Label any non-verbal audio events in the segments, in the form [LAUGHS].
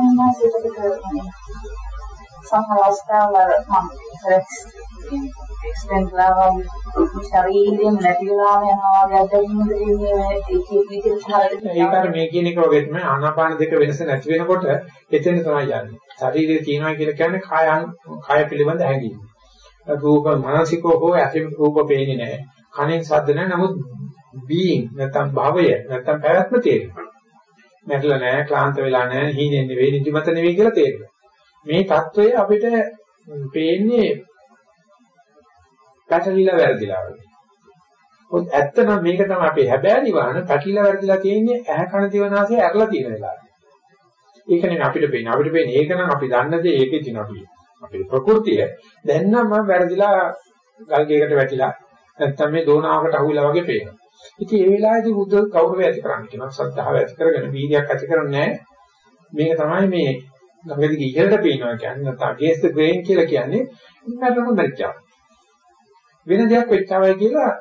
ස්වාමීන් වහන්සේට සමහර අවස්ථාවල මම එක්ස්ටෙන්ඩ් ලාවා ශරීරයෙන් නැතිලාම යනවා වගේ අත්දැකීම් දෙන්නේ ඒක විදිහට ඒක අර මේ කියන එක වගේ තමයි ආනාපාන දෙක වෙනස නැති වෙනකොට එතන තමයි යන්නේ. ශරීරයේ තියෙනවා කියලා කියන්නේ කායන් කාය පිළිබඳ හැඟීම. රූප මානසිකව හෝ ඇති රූප පේන්නේ නැහැ. කනෙන් ශබ්ද නැහැ. නමුත් being නැත්නම් භවය නැත්නම් පැවැත්ම තේරෙනවා. මැරෙලා නැහැ, ක්ලාන්ත වෙලා නැහැ, හීනෙන් නෙවෙයි, නිදිමත නෙවෙයි කියලා තේරෙනවා. මේ தত্ত্বය අපිට පේන්නේ පැටලිලා වැරදිලා වගේ. මොකද ඇත්තනම් මේක තමයි අපේ හැබෑ නිවන පැටලිලා වැරදිලා තියෙන්නේ ඇහැ කන දිවනාසය ඇරලා තියෙන වෙලාවට. ඒක නෙමෙයි අපිට පේන්නේ. අපිට පේන්නේ ඒක නම් අපි දන්න දේ ඒකේ තියෙන අපි. අපේ ප්‍රകൃතිය. දැන් නම් මම වැරදිලා ගල්ගේකට වැටිලා නැත්නම් මේ දෝනාවකට අහුවිලා වගේ පේනවා. ඉතින් ඒ වෙලාවේදී බුද්ධ කෞරවය ඇති කරන්න කියනවා. සද්ධාව ඇති කරගෙන වීර්යයක් ඇති කරන්නේ මේක තමයි මේ ළඟදී ඉහළට පේනවා කියන්නේ නැත්නම් against the grain කියලා කියන්නේ මරණ මරිච්චා. වෙන දෙයක් වෙච්චවයි කියලා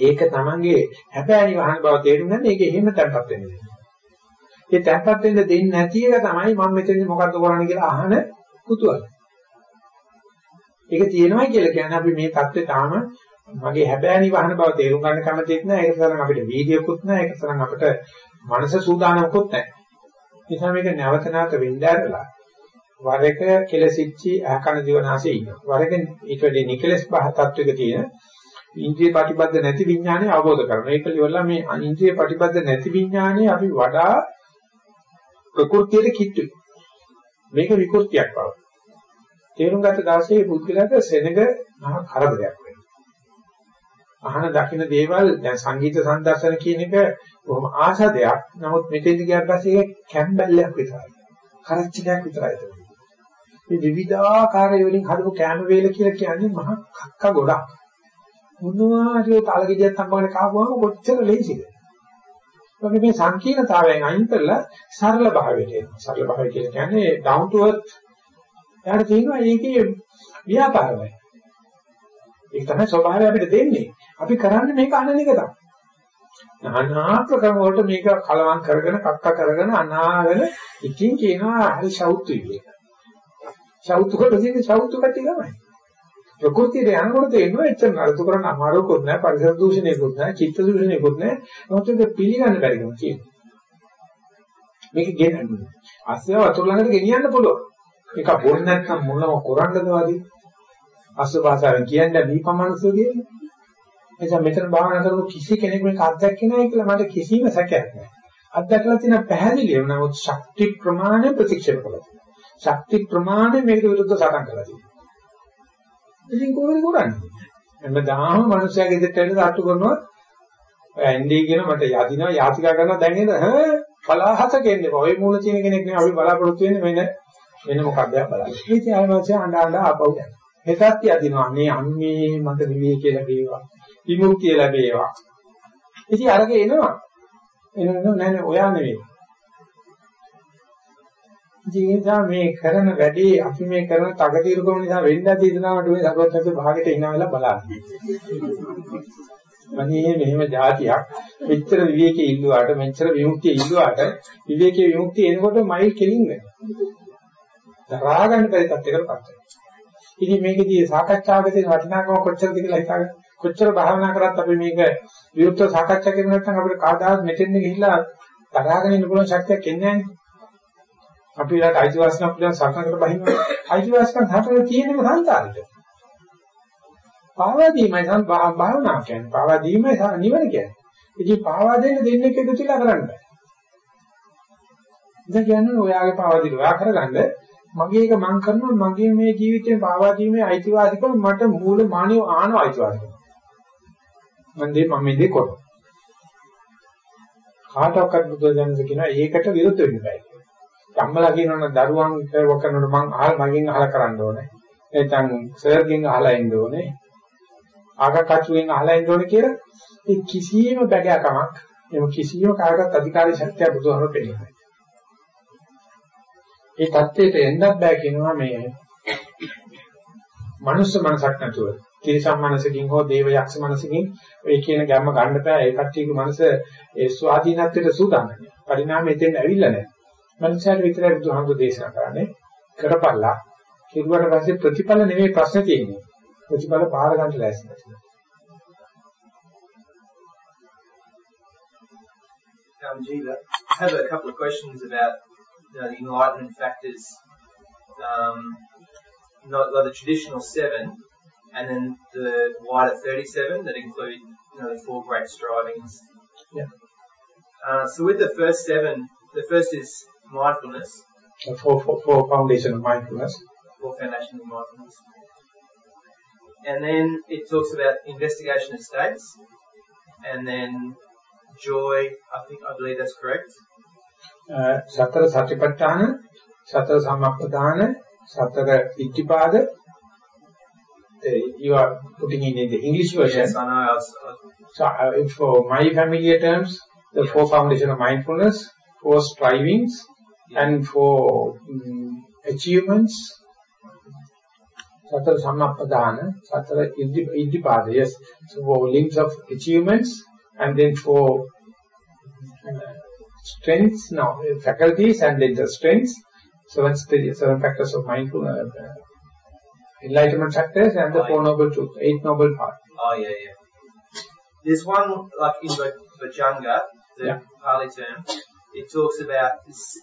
ඒක තමන්ගේ හැබෑනි වහන බව තේරුම් ගන්න ඒක එහෙම තැම්පත් වෙන්නේ. ඒ තැම්පත් වෙන්න දෙන්නේ නැති එක තමයි මම මෙතනදී මොකද්ද කරන්නේ කියලා අහන කුතුහලය. ඒක තියෙනවා කියලා කියන්නේ අපි මේ தත්ත්වය තාම මගේ හැබෑනි වහන බව තේරුම් ගන්න කැමතිත් නැහැ. ඒක තරම් අපිට වීර්යකුත් නැහැ. ඒක තරම් අපිට මනස සූදානම්කුත් නැහැ. නිසා මේක නැවත නැවත වෙන්න ඇරලා වර එක කෙලසිච්චි අහකන දිවනාසේ ඉන්නවා. වර එක ඊට වැඩි නිකලස් බහ තත්වයක තියෙන ඉන්ද්‍රිය ප්‍රතිබද්ධ නැති විඥානය අවබෝධ කරගන්න. ඒක ඉවරලා මේ ඉන්ද්‍රිය ප්‍රතිබද්ධ නැති විඥානය අපි වඩා ප්‍රകൃතියට කිට්ටුයි. මේක විකෘතියක් බව. තේරුම් ගත්ත දවසේ බුද්ධිලක සෙනග මහ කරදරයක් වෙනවා. අහන දකින්න දේවල් දැන් සංගීත සම්දර්ශන කියන එක බොහොම ආසදයක්. නමුත් මෙතෙන්දි ගියාට පස්සේ ඒක කැම්බැල්ලක් විතරයි. කරච්චිලයක් විතරයි. මේ විවිධාකාර වලින් හදපු කැම වේල කියලා කියන්නේ මහ කක්ක ගොඩක්. මොනවා හරි තලගෙඩියක් හම්බගෙන කාපුවම කොච්චර ලේසිද? වගේ මේ සංකීර්ණතාවයෙන් අයින් කරලා සරල භාවයට එනවා. සරල භාවය කියන්නේ down to earth. යාට තියෙනවා ඒකේ ව්‍යාපාරමයි. ඒක තමයි ස්වභාවය අපිට දෙන්නේ. අපි කරන්නේ මේක අනන එක තමයි. নানা ප්‍රකරණ වලට මේක කලවම් කරගෙන කක්ක කරගෙන අනාගෙන ඉතින් කියනවා හරි සෞතු කියලා. සෞතු කොටසින් සෞතු කටි තමයි. ප්‍රകൃතියේ යනකොට තේනවා එච්චර නරතු කරන අමාරුකුත් නැහැ පරිසර දූෂණයකුත් නැහැ චිත්ත දූෂණයකුත් නැහැ. මොකද පිළිගන්න බැරි කම කියනවා. මේක ගෙන්නන්නේ. අස්සය වතුර ළඟට ගෙනියන්න පුළුවන්. ඒක බොන්නේ නැත්නම් මොනව කරන්නද වාදී? අස්ස භාෂාවෙන් කියන්නේ දීපමනසෝ කියන්නේ. එනිසා මෙතන භාවනා කරපු කිසි කෙනෙක් මේක අත්දැකේ නැහැ කියලා මට කිසිම සැකයක් නැහැ. අත්දැකලා තියෙන පැහැදිලිව නමුත් ශක්ති ප්‍රමාණය ප්‍රතික්ෂේප කළා. ශක්ති ප්‍රමාණය මේකට විරුද්ධව සටන් කළා තියෙනවා. ඉතින් කොහොමද කරන්නේ? හැමදාම මිනිස්සයා ගෙදරට එන්න අට්ටු කරනවා. ඇන්ඩි කියන මට යදිනවා යාතිකා කරනවා දැන් නේද? හ පලාහත කියන්නේ. ඔය මූල තියෙන කෙනෙක් නේ අපි බලාපොරොත්තු වෙන්නේ වෙන වෙන මොකක්ද බලන්න. ඉතින් ආයෙත් අඬ අඬ ආපහු යනවා. හෙටත් යදිනවා. මේ අම්මේ මට විවේකී ලැබේවා. විමුක්තිය ලැබේවා. ඉතින් අරගෙන එනවා. එනවා නෑ නෑ ඔයා නෙවෙයි. ජීවිතා මේ කරන වැඩේ අපි මේ කරන තකතිරුකම නිසා වෙන්න දෙදනාවට මේ සකෝත්තක භාගයට එනවා වෙලා බලන්න. මනේ මෙහෙම જાතියක් මෙච්චර විවේකයේ ඉල්ලුවාට මෙච්චර විමුක්තිය ඉල්ලුවාට විවේකයේ විමුක්තිය එනකොට මයි කෙලින් වෙනවා. දරා ගන්න බැරි තත්යකටපත් වෙනවා. ඉතින් මේකදී සාකච්ඡාවක තියෙන වටිනාකම කොච්චරද කියලා හිතාගන්න. කොච්චර භාවනා කරත් අපි මේක විරුද්ධව සාකච්ඡා කරන නැත්නම් අපිට කාදාත් මෙතෙන් ගිහිල්ලා තරහගෙන ඉන්න පුළුවන් ශක්තියක් එන්නේ නැහැ. අපි ඊට අයිතිවාසිකම් පිළිබඳ සාකච්ඡාකට බහිනවා. අයිතිවාසිකම් හතරේ තියෙනම සංසාරෙට. පාවා දීමයි සම් භාවනා කියන්නේ. පාවා දීමයි නිවන කියන්නේ. ඉතින් පාවා දෙන්න දෙන්නේ එකතු වෙලා කරන්න බෑ. ඉතින් කියන්නේ ඔයාගේ පාවා දීලා ඔයා කරගන්න මගේ එක මං කරනවා මගේ මේ ජීවිතේ පාවා දීමේ අයිතිවාසිකම මට මූල මානිය ආනව අයිතිවාසිකම. මම දෙ මම මේ දෙ කරනවා. කාටවත් බුදුදහමෙන් කියනවා ඒකට විරුද්ධ වෙන්න බෑ. ධම්මලා කියනවනම් දරුවන් කරනකොට මං අහල් මගෙන් අහලා කරන්න ඕනේ. නැත්නම් සර්ගෙන් අහලා ඉන්න ඕනේ. ආගකටුවෙන් අහලා ඉන්න ඕනේ කියලා ඒ කිසියම් බැගෑකමක් එම කිසියම් කාටවත් අධිකාරී ශක්තිය බුදුහාම පෙන්නන්නේ. ඒ தත්ත්වයට එන්නත් බෑ කියනවා මේ මනුස්ස මනසක් නැතුව තිරිසන් මනසකින් හෝ දේව යක්ෂ මනසකින් ඔය කියන ගැම්ම ගන්න බෑ ඒ කට්ටියගේ මනස ඒ ස්වාධීනත්වයට සූදානම්. පරිණාමයෙන් එතෙන් ඇවිල්ලා නැහැ. මනුෂ්‍යයන්ට විතරයි බුදුහාමුදුරු දේශනා කරන්නේ කරපල්ලා කිව්වට පස්සේ ප්‍රතිඵල නෙමෙයි ප්‍රශ්නේ තියෙන්නේ. ප්‍රතිඵල පාර ගන්න ලෑස්ති නැතිව. Um, Jiva, I have a couple of questions about you know, the enlightenment factors, um, not like the traditional seven, and then the wider 37 that include you know, the four great strivings. Yeah. Uh, so with the first seven, the first is mindfulness, The four, four, four foundation of mindfulness. four foundation of mindfulness. And then it talks about investigation of states, and then joy. I think I believe that's correct. Uh, සතර සතිපට්ඨාන, සතර සම්මප්පදාන, සතර ඉද්ධිපාද. uh, You are putting in the English version. Yes, I know. I was, So, uh, for my familiar terms, the four foundation of mindfulness, four strivings, and four mm, achievements, Satara Sammappadhana, Satara Iddhipada, yes, so four links of achievements, and then four uh, strengths, no, uh, faculties, and then the strengths, seven, seven factors of mindfulness, uh, enlightenment factors, and the ah, four noble truths, eight noble paths. oh yeah, yeah. There's one like in Bojjhanga, the Yeah. Pali term. It talks about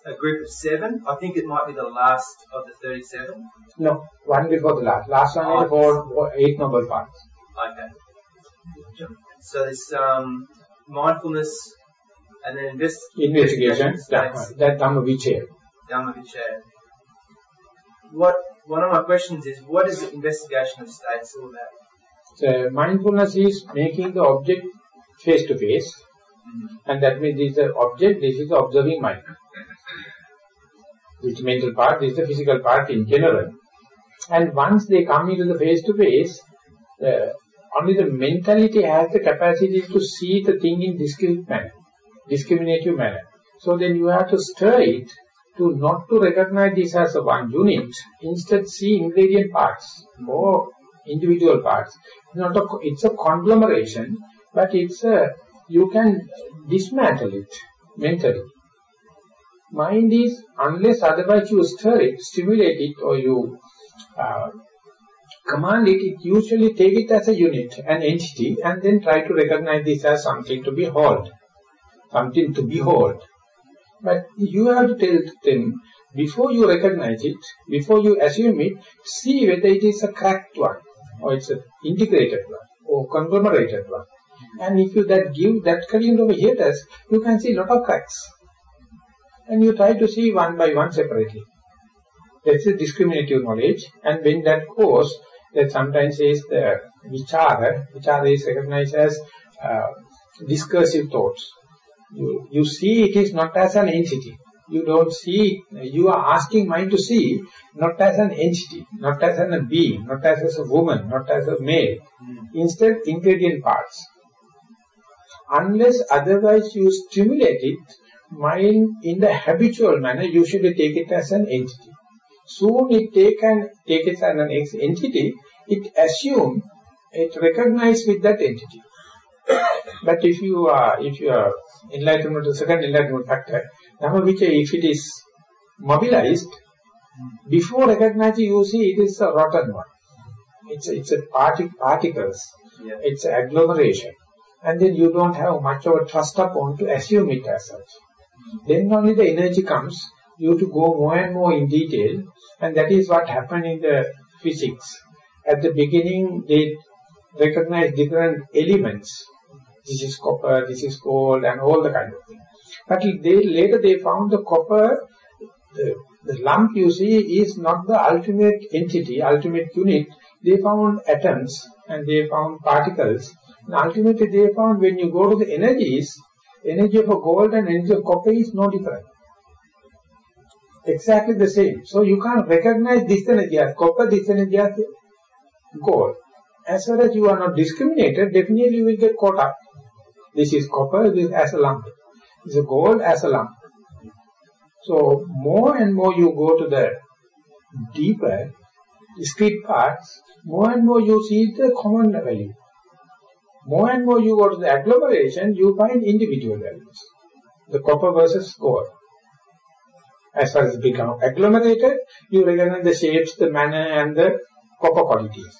a group of seven. I think it might be the last of the 37. No, one before the last. Last one is the four, four, eight noble paths. Okay. So there's um, mindfulness, and then invest- Investigation, that, that Dhamma Vichaya. Dhammavichaya. What one of my questions is, what is the investigation of states all about? So mindfulness is making the object face to face, and that means this is the object, this is the observing mind. This mental part, this is the physical part in general. And once they come into the face to face, the- only the mentality has the capacity to see the thing in discrete manner, discriminative manner. So then you have to stir it to not to recognize this as a one unit, instead see ingredient parts or individual parts. It's not a, it's a conglomeration, but it's a, you can dismantle it mentally. Mind is, unless otherwise you stir it, stimulate it, or you uh, command it, it usually take it as a unit, an entity, and then try to recognize this as something to behold, something to behold. But you have to tell them, before you recognize it, before you assume it, see whether it is a cracked one, or it's an integrated one, or conglomerated one. And if you that give that kind of hiatus, you can see lot of cracks. And you try to see one by one separately. That's a discriminative knowledge. And when that goes, that sometimes is the vichara. Vichara is recognized as uh, discursive thoughts. You, you see it is not as an entity. You don't see, you are asking mind to see not as an entity, not as an, a being, not as, as a woman, not as a male. Hmm. Instead, ingredient parts. Unless otherwise you stimulate it, mind in the habitual manner usually take it as an entity. Soon it take, an, take it as an entity, it assume, it recognize with that entity. But if you are, if you are enlightenment, the second enlightenment factor, Dhamma Vichaya, if it is mobilized, before recognizing you see it is a rotten one. It's a, it's a partic- particles. Yeah. It's agglomeration. And then you don't have much of a trust upon to assume it as such. Then only the energy comes, you to go more and more in detail, and that is what happened in the physics. At the beginning, they recognize different elements. This is copper, this is gold, and all the kind of thing. But they, later they found the copper, the, the lump you see is not the ultimate entity, ultimate unit. They found atoms and they found particles. And ultimately they found when you go to the energies, energy of gold and energy of copper is no different. Exactly the same. So you can't recognize this energy as copper, this energy as gold. As far as you are not discriminated, definitely you will get caught up. This is copper, this as a lump. This is gold as a lump. So more and more you go to the deeper, discrete parts, more and more you see the common value. More and more you go to the agglomeration, you find individual values. The copper versus gold. As far as it becomes agglomerated, you recognize the shapes, the manner, and the copper qualities.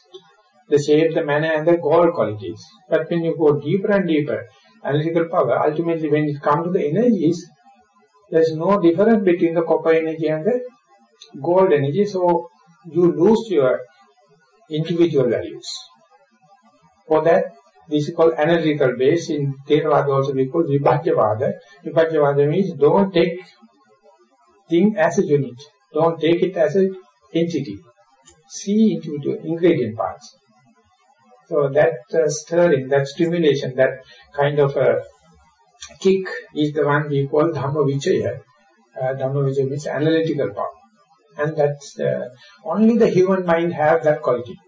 The shape, the manner, and the gold qualities. But when you go deeper and deeper, analytical power, ultimately when it comes to the energies, there's no difference between the copper energy and the gold energy, so you lose your individual values. For that, this is called analytical base. In Theravada also we call Vibhajyavada. Vibhajyavada means don't take thing as a unit. Don't take it as an entity. See the ingredient parts. So that uh, stirring, that stimulation, that kind of a kick is the one we call Dhamma Vichaya. Uh, Dhamma Vichaya means analytical power. And that's uh, only the human mind have that quality.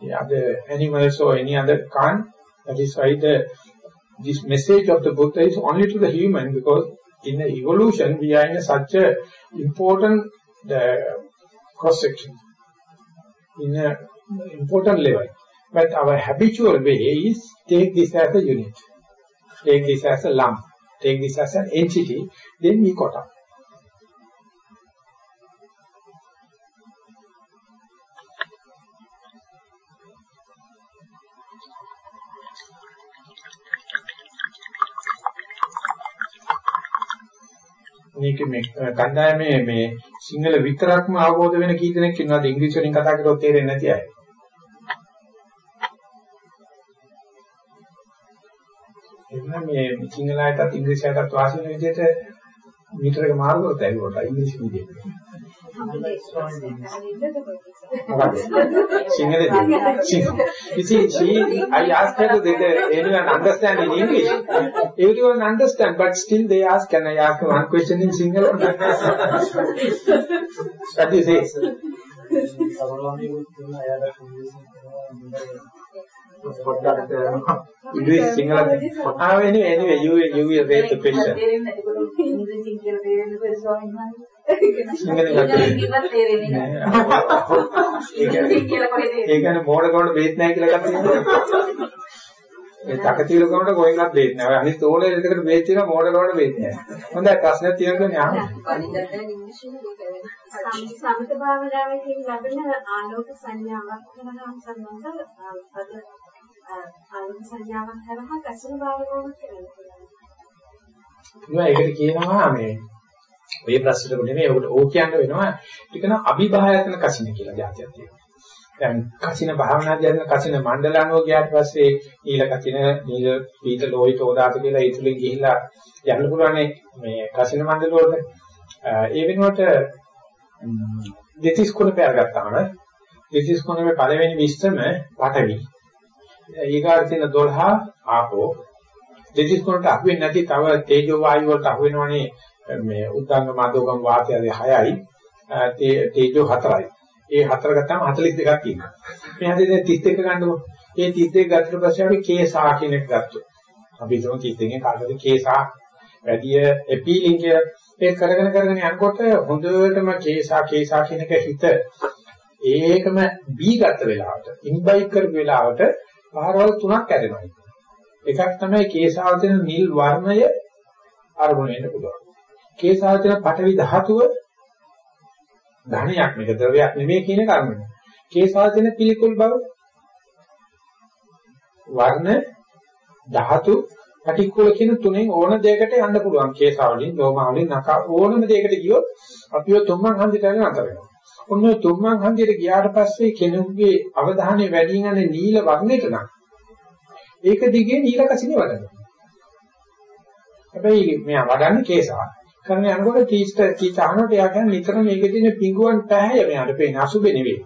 The other animals or any other can't. That is why the this message of the Buddha is only to the human because in the evolution we are in a, such a important the cross section in a important level. But our habitual way is take this as a unit, take this as a lump, take this as an entity, then we caught up. මේක මේ කණ්ඩායමේ මේ සිංහල විතරක්ම අවබෝධ වෙන කී දෙනෙක් ඉන්නවද ඉංග්‍රීසි වලින් කතා කරොත් තේරෙන්නේ නැති අය? මේ සිංහල අයටත් ඉංග්‍රීසි අයටත් වාසි වෙන විදිහට මීටරක මාරු කරත් ඇවිල්ලා ඉංග්‍රීසි විදිහට. Sinhala You see, she, I asked her to did anyone understand in English. Everyone understand, but still they ask, can I ask one question in Sinhala? what do you say? පොඩ්ඩක් ඉංග්‍රීසි සිංහල කතාව වෙන්නේ anyway you you will raise the question ඉංග්‍රීසි කියන තේරෙන්නේ කොහේ ස්වාමීන් වහන්සේ සිංහල ඒ කියන්නේ මොඩ කොට බේත් නැහැ කියලා එකක් තියෙනවා ඒ තකතිල කොට කොහෙන්වත් බේත් නැහැ. අනිත් ඕනේ දෙකට බේත් තියෙනවා මොඩ කොට බේත් නැහැ. හොඳයි ප්‍රශ්නයක් තියෙනකන් යාම. සම්සමත භාවනාවේ තියෙන ලබන ආලෝක සංඥාවක් වෙනවා සම්බන්ධව අද ආලෝක සංඥාවක් කරහා කසින භාවනාවක් කරනවා. ඒකට කියනවා මේ ඔය ප්‍රශ්නට නෙමෙයි ඔකට ඕක කියන්න වෙනවා ඒක න අභිභායතන කසින කියලා જાතියක් තියෙනවා. දැන් කසින භාවනාදී යන කසින මණ්ඩලනෝ ගියාට පස්සේ ඊළ කසින නීල පීත ලෝහිත ඕදාත කියලා ඒ තුලින් ගිහිල්ලා යන්න පුළුවන් මේ කසින මණ්ඩල වලට ඒ වෙනුවට දෙතිස් කුණ පෙරගත්තාම දෙතිස් කුණේ පළවෙනි විස්තම පඨවි ඊගාට තියෙන 12 ආපෝ දෙතිස් කුණට අහු වෙන්නේ නැති තව තේජෝ වායු වලට අහු වෙනවනේ මේ උද්දාංග මාදෝගම් වාතයගේ 6යි තේජෝ 4යි. ඒ හතර ගත්තාම 42ක් තියෙනවා. මේ හැදෙන්නේ 31 ගන්නකො. ඒ 31 ගත්තට පස්සේ අපි කේසා කියන එක ගත්තොත්. අපි හිතමු 31 කාටද කේසා වැඩි එපීලින් කියලා. ඒ කරගෙන කරගෙන යනකොට හොඳටම කේසා කේසා කියන එක හිත ඒකම බී ගත්ත වෙලාවට ඉන්බයිට් කරපු වෙලාවට පහරවල් තුනක් ඇදෙනවා. එකක් තමයි කේසාව තියෙන නිල් වර්ණය අරමුණ වෙන්න පුළුවන්. කේසාවචන පටවි ධාතුව ධනයක් මේක ද්‍රවයක් නෙමෙයි කියන කර්මය. කේසාවචන පිළිකුල් බව වර්ණ ධාතු පටික්කුල කියන තුනෙන් ඕන දෙයකට යන්න පුළුවන්. කේසාවලින්, ලෝමාවලින්, නක ඕනම දෙයකට ගියොත් අපිව තුම්මන් හන්දිට යන අතර වෙනවා. ඔන්න තුම්මන් හන්දියට ගියාට පස්සේ කෙනෙකුගේ අවධානය වැඩි යන්නේ නිල වර්ණයට නම් ඒක දිගේ නිල කසිනේ වඩනවා. හැබැයි මෙයා වඩන්නේ කේසාව. කරන යනකොට තීස්ත තීතානට එයා කියන්නේ නිතර මේකේ තියෙන පිඟුවන් පැහැය මෙයාට පේන අසුබ නෙවෙයි.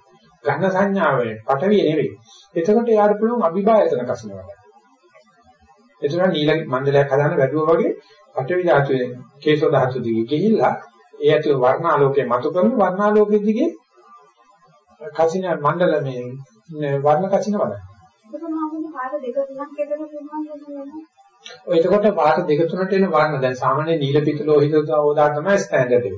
ගන්න සංඥාව පටවිය නෙවෙයි. එතකොට එයාට පුළුවන් අභිභායතන කසින වල. එතන නීල මණ්ඩලයක් හදාන්න වැඩුවා වගේ පටවි ධාතුවේ කේසෝ ධාතු දිගේ ගිහිල්ලා ඒ ඇතුළේ වර්ණාලෝකයේ මතු කරන වර්ණාලෝකෙ දිගේ කසින මණ්ඩල මේ වර්ණ කසින වල. පාට ඔය එතකොට වාට දෙක තුනට එන වර්ණ දැන් සාමාන්‍ය නිල පිට ලෝහිත ඕදා තමයි ස්ටෑන්ඩඩ් එක.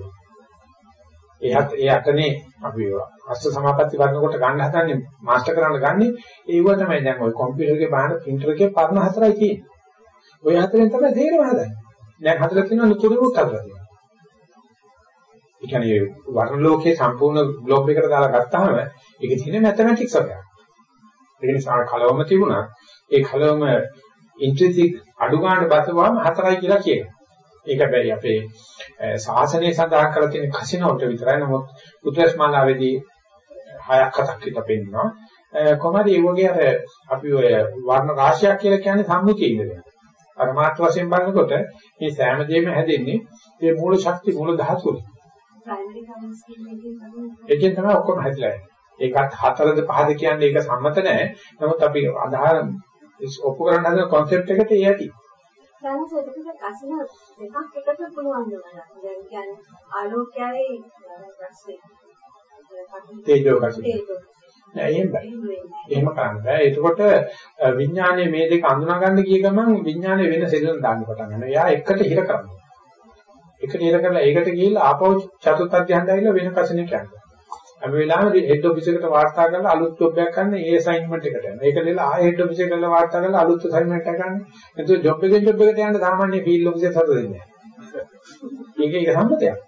ඒත් ඒ අතනේ අපි අස්ස සමාපatti වර්ණ කොට ගන්න හදන්නේ මාස්ටර් කරන්න ගන්නේ ඒව තමයි දැන් ඔය කම්පියුටර් එකේ බාන printer එකේ පර්ණ හතරයි තියෙන්නේ. ඔය හතරෙන් තමයි තේරෙව හදන්නේ. දැන් හතර තියෙනවා නුතුරුත් හතරක් තියෙනවා. ඒ කියන්නේ වර්ණ ලෝකයේ සම්පූර්ණ ග්ලෝබ් එකට දාලා ගත්තාම ඒකේ තියෙන මැතමැටික්ස් වගේ. ඒ නිසා කලවම තිබුණා. ඒ කලවම ඉන්ට්‍රින්සික් අඩු ගන්න බසවම හතරයි කියලා කියනවා. ඒක බැරි අපේ ශාසනය සඳහන් කරලා තියෙන කසිනෝට විතරයි. නමුත් උත්තරස්මාලාවේදී හයක් හතක් විතර පෙන්නනවා. කොහමද මේ වගේ අර අපි ඔය වර්ණ රාශියක් කියලා කියන්නේ සම්මුතිය ඉඳලා. පරමාර්ථ වශයෙන් බලනකොට මේ සෑම දෙයක්ම හැදෙන්නේ මේ මූල ශක්ති මූල ධාතු ඒකෙන් තමයි ඔක්කොම හැදිලා එන්නේ. ඒකත් හතරද පහද කියන්නේ ඒක සම්මත නැහැ. නමුත් අපි අදහන ඔප්පු කරන්න හදන concept එකට ඒ ඇති. සෙටකට අසින දෙකක් එකට පුළුවන් නේද? දැන් කියන්නේ ආලෝකයයි රස්නේ. තේජෝ. තේජෝ. නෑ එහෙම බෑ. එහෙම කරන්න බෑ. එතකොට විඥානයේ මේ දෙක අඳුනා ගන්න ගිය ගමන් විඥානයේ වෙන සෙල්ලම් දාන්න පටන් ගන්නවා. එයා එකට හිර කරනවා. එකට හිර කරලා ඒකට ගිහිල්ලා ආපහු චතුත් අධ්‍යයනය ඇවිල්ලා වෙන කසිනේට යනවා. හැම වෙලාවෙම හෙඩ් ඔෆිස් එකට වාර්තා කරලා අලුත් ජොබ් එකක් ගන්න ඒ අසයින්මන්ට් එකට යනවා. ඒක දෙලා ආයෙ හෙඩ් ඔෆිස් එකට කරලා වාර්තා කරලා අලුත් අසයින්මන්ට් එකක් ගන්න. එතකොට ජොබ් එකෙන් ජොබ් එකට යන්න සාමාන්‍ය ෆීල්ඩ් ඔෆිස් එකට හද දෙන්නේ නැහැ. ඒක ඒක සම්මතයක්.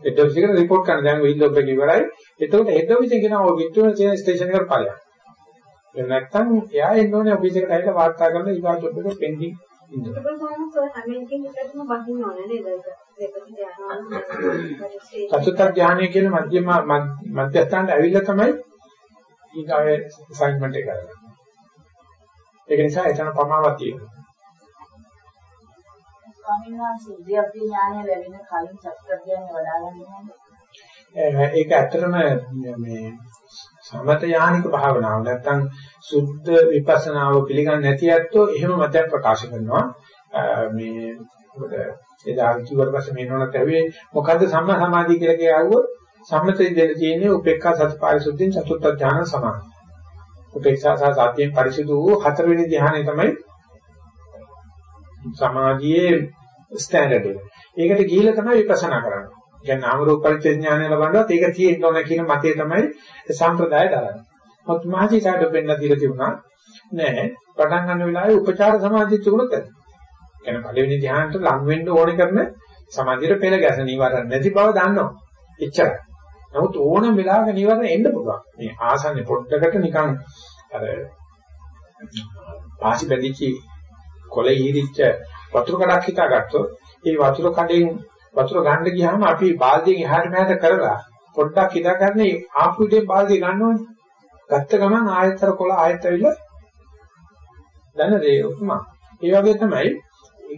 හෙඩ් ඔෆිස් එකට report කරන දැන් ෆීල්ඩ් ඔෆ් එක ඉවරයි. එතකොට හෙඩ් ඔෆිස් එකේ කියනවා ඔය වික්ටෝරියා තියෙන ස්ටේෂන් එකට ඵලයක්. එහෙම නැත්නම් එයා එන්න ඕනේ ඔෆිස් එකට ඇවිල්ලා වාර්තා කරලා ඊගා ජොබ් එක පෙන්ඩිං ඉන්නවා. ඒක තමයි හැම එකකින් එකටම බහින්න ඕනේ නේද? ඒක දෙකට යනවා. චතුත් ඥානය කියන මධ්‍යම මධ්‍යස්ථානට ඇවිල්ලා තමයි ඊගාවේ අසයින්මන්ට් එක කරන්නේ. ඒක නිසා එතන පමාවක් තියෙනවා. ස්වාමීන් වහන්සේ උද්‍යප්ති ඥානය ලැබෙන කලින් චක්‍රඥානය වඩා ගන්න ඒක ඇත්තටම මේ සමත යානික භාවනාව නැත්තම් සුද්ධ විපස්සනාව පිළිගන්නේ නැති ඇත්තෝ එහෙම මතයක් ප්‍රකාශ කරනවා මේ මොකද එදා කිව්වට පස්සේ මේනොනත් ඇහුවේ මොකද්ද සම්මා සමාධිය කියලා කියවුවොත් සම්මතයෙන් දෙන්න තියෙන්නේ උපේක්ඛා සති පාරිශුද්ධින් චතුත්ථ ඥාන සමාධි. උපේක්ෂා සහ සතියෙන් පරිසුදු වූ හතරවෙනි ධ්‍යානය තමයි සමාධියේ ස්ටෑන්ඩඩ් එක. ඒකට ගිහිල්ලා තමයි විපස්සනා කරන්නේ. කියන්නේ නාම රූප පරිච්ඡේඥානය ලබනවත් ඒක තියෙන්න ඕන කියන මතය තමයි සම්ප්‍රදාය දරන්නේ. මොකද මහජීසාට වෙන්න දීලා තිබුණා නෑ පටන් ගන්න වෙලාවේ උපචාර සමාධිය තිබුණොත් ඇති. කියන්නේ පළවෙනි ධ්‍යානට ලං වෙන්න ඕනේ කරන සමාධියට පෙළ ගැස නිවරණ නැති බව දන්නවා. එච්චරයි. නමුත් ඕනම වෙලාවක නිවරණ එන්න පුළුවන්. මේ ආසන්නේ පොඩ්ඩකට නිකන් අර පාසි බැඳිච්ච කොළ ඊරිච්ච වතුර කඩක් හිතාගත්තොත් ඒ වතුර කඩෙන් වතුර ගන්න ගියාම අපි බාල්දියෙන් එහාට මෙහාට කරලා පොඩ්ඩක් හිතාගන්නේ ආපු විදිහේ බාල්දිය ගන්නවනේ. ගත්ත ගමන් ආයතර කොළ ආයත ඇවිල්ලා දැන දේ උතුමා. ඒ වගේ තමයි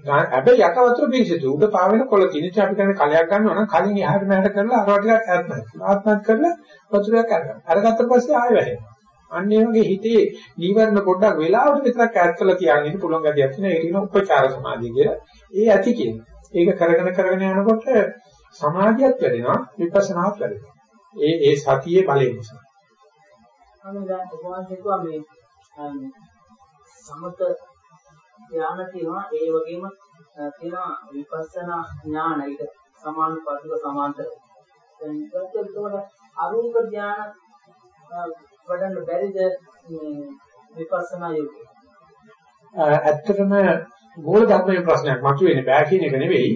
හැබැයි යට වතුර පිරිසිදු. උඩ පාවෙන කොළ කිනිච්ච අපි කරන කලයක් ගන්නවා නම් කලින් එහාට මෙහාට කරලා අරවා ටිකක් ආත්මත්. ආත්මත් කරලා වතුරයක් අරගන්න. අරගත්ත පස්සේ ආයෙ වැහෙනවා. අන්න ඒ වගේ හිතේ නීවරණ පොඩ්ඩක් වෙලාවට විතරක් ඈත් කරලා තියාගෙන ඉන්න පුළුවන් ගතියක් තියෙනවා. ඒක කියන උපචාර සමාධිය කියලා. ඒ ඇති කියන්නේ. ඒක කරගෙන කරගෙන යනකොට සමාධියත් වැඩෙනවා විපස්සනාත් වැඩෙනවා. ඒ ඒ සතියේ බලය නිසා. අනේ දැන් ඔබවහන්සේ කිව්වා මේ සමත ඥාන තියෙනවා ඒ වගේම තියෙනවා විපස්සනා ඥාන ඒක සමානුපාතික සමාන්තර. දැන් ඒකට අරූප ඥාන වඩන්න බැරිද මේ විපස්සනා යෝගය? ඇත්තටම මූල ධර්මයේ ප්‍රශ්නයක් මතුවෙන්නේ බෑ කියන එක නෙවෙයි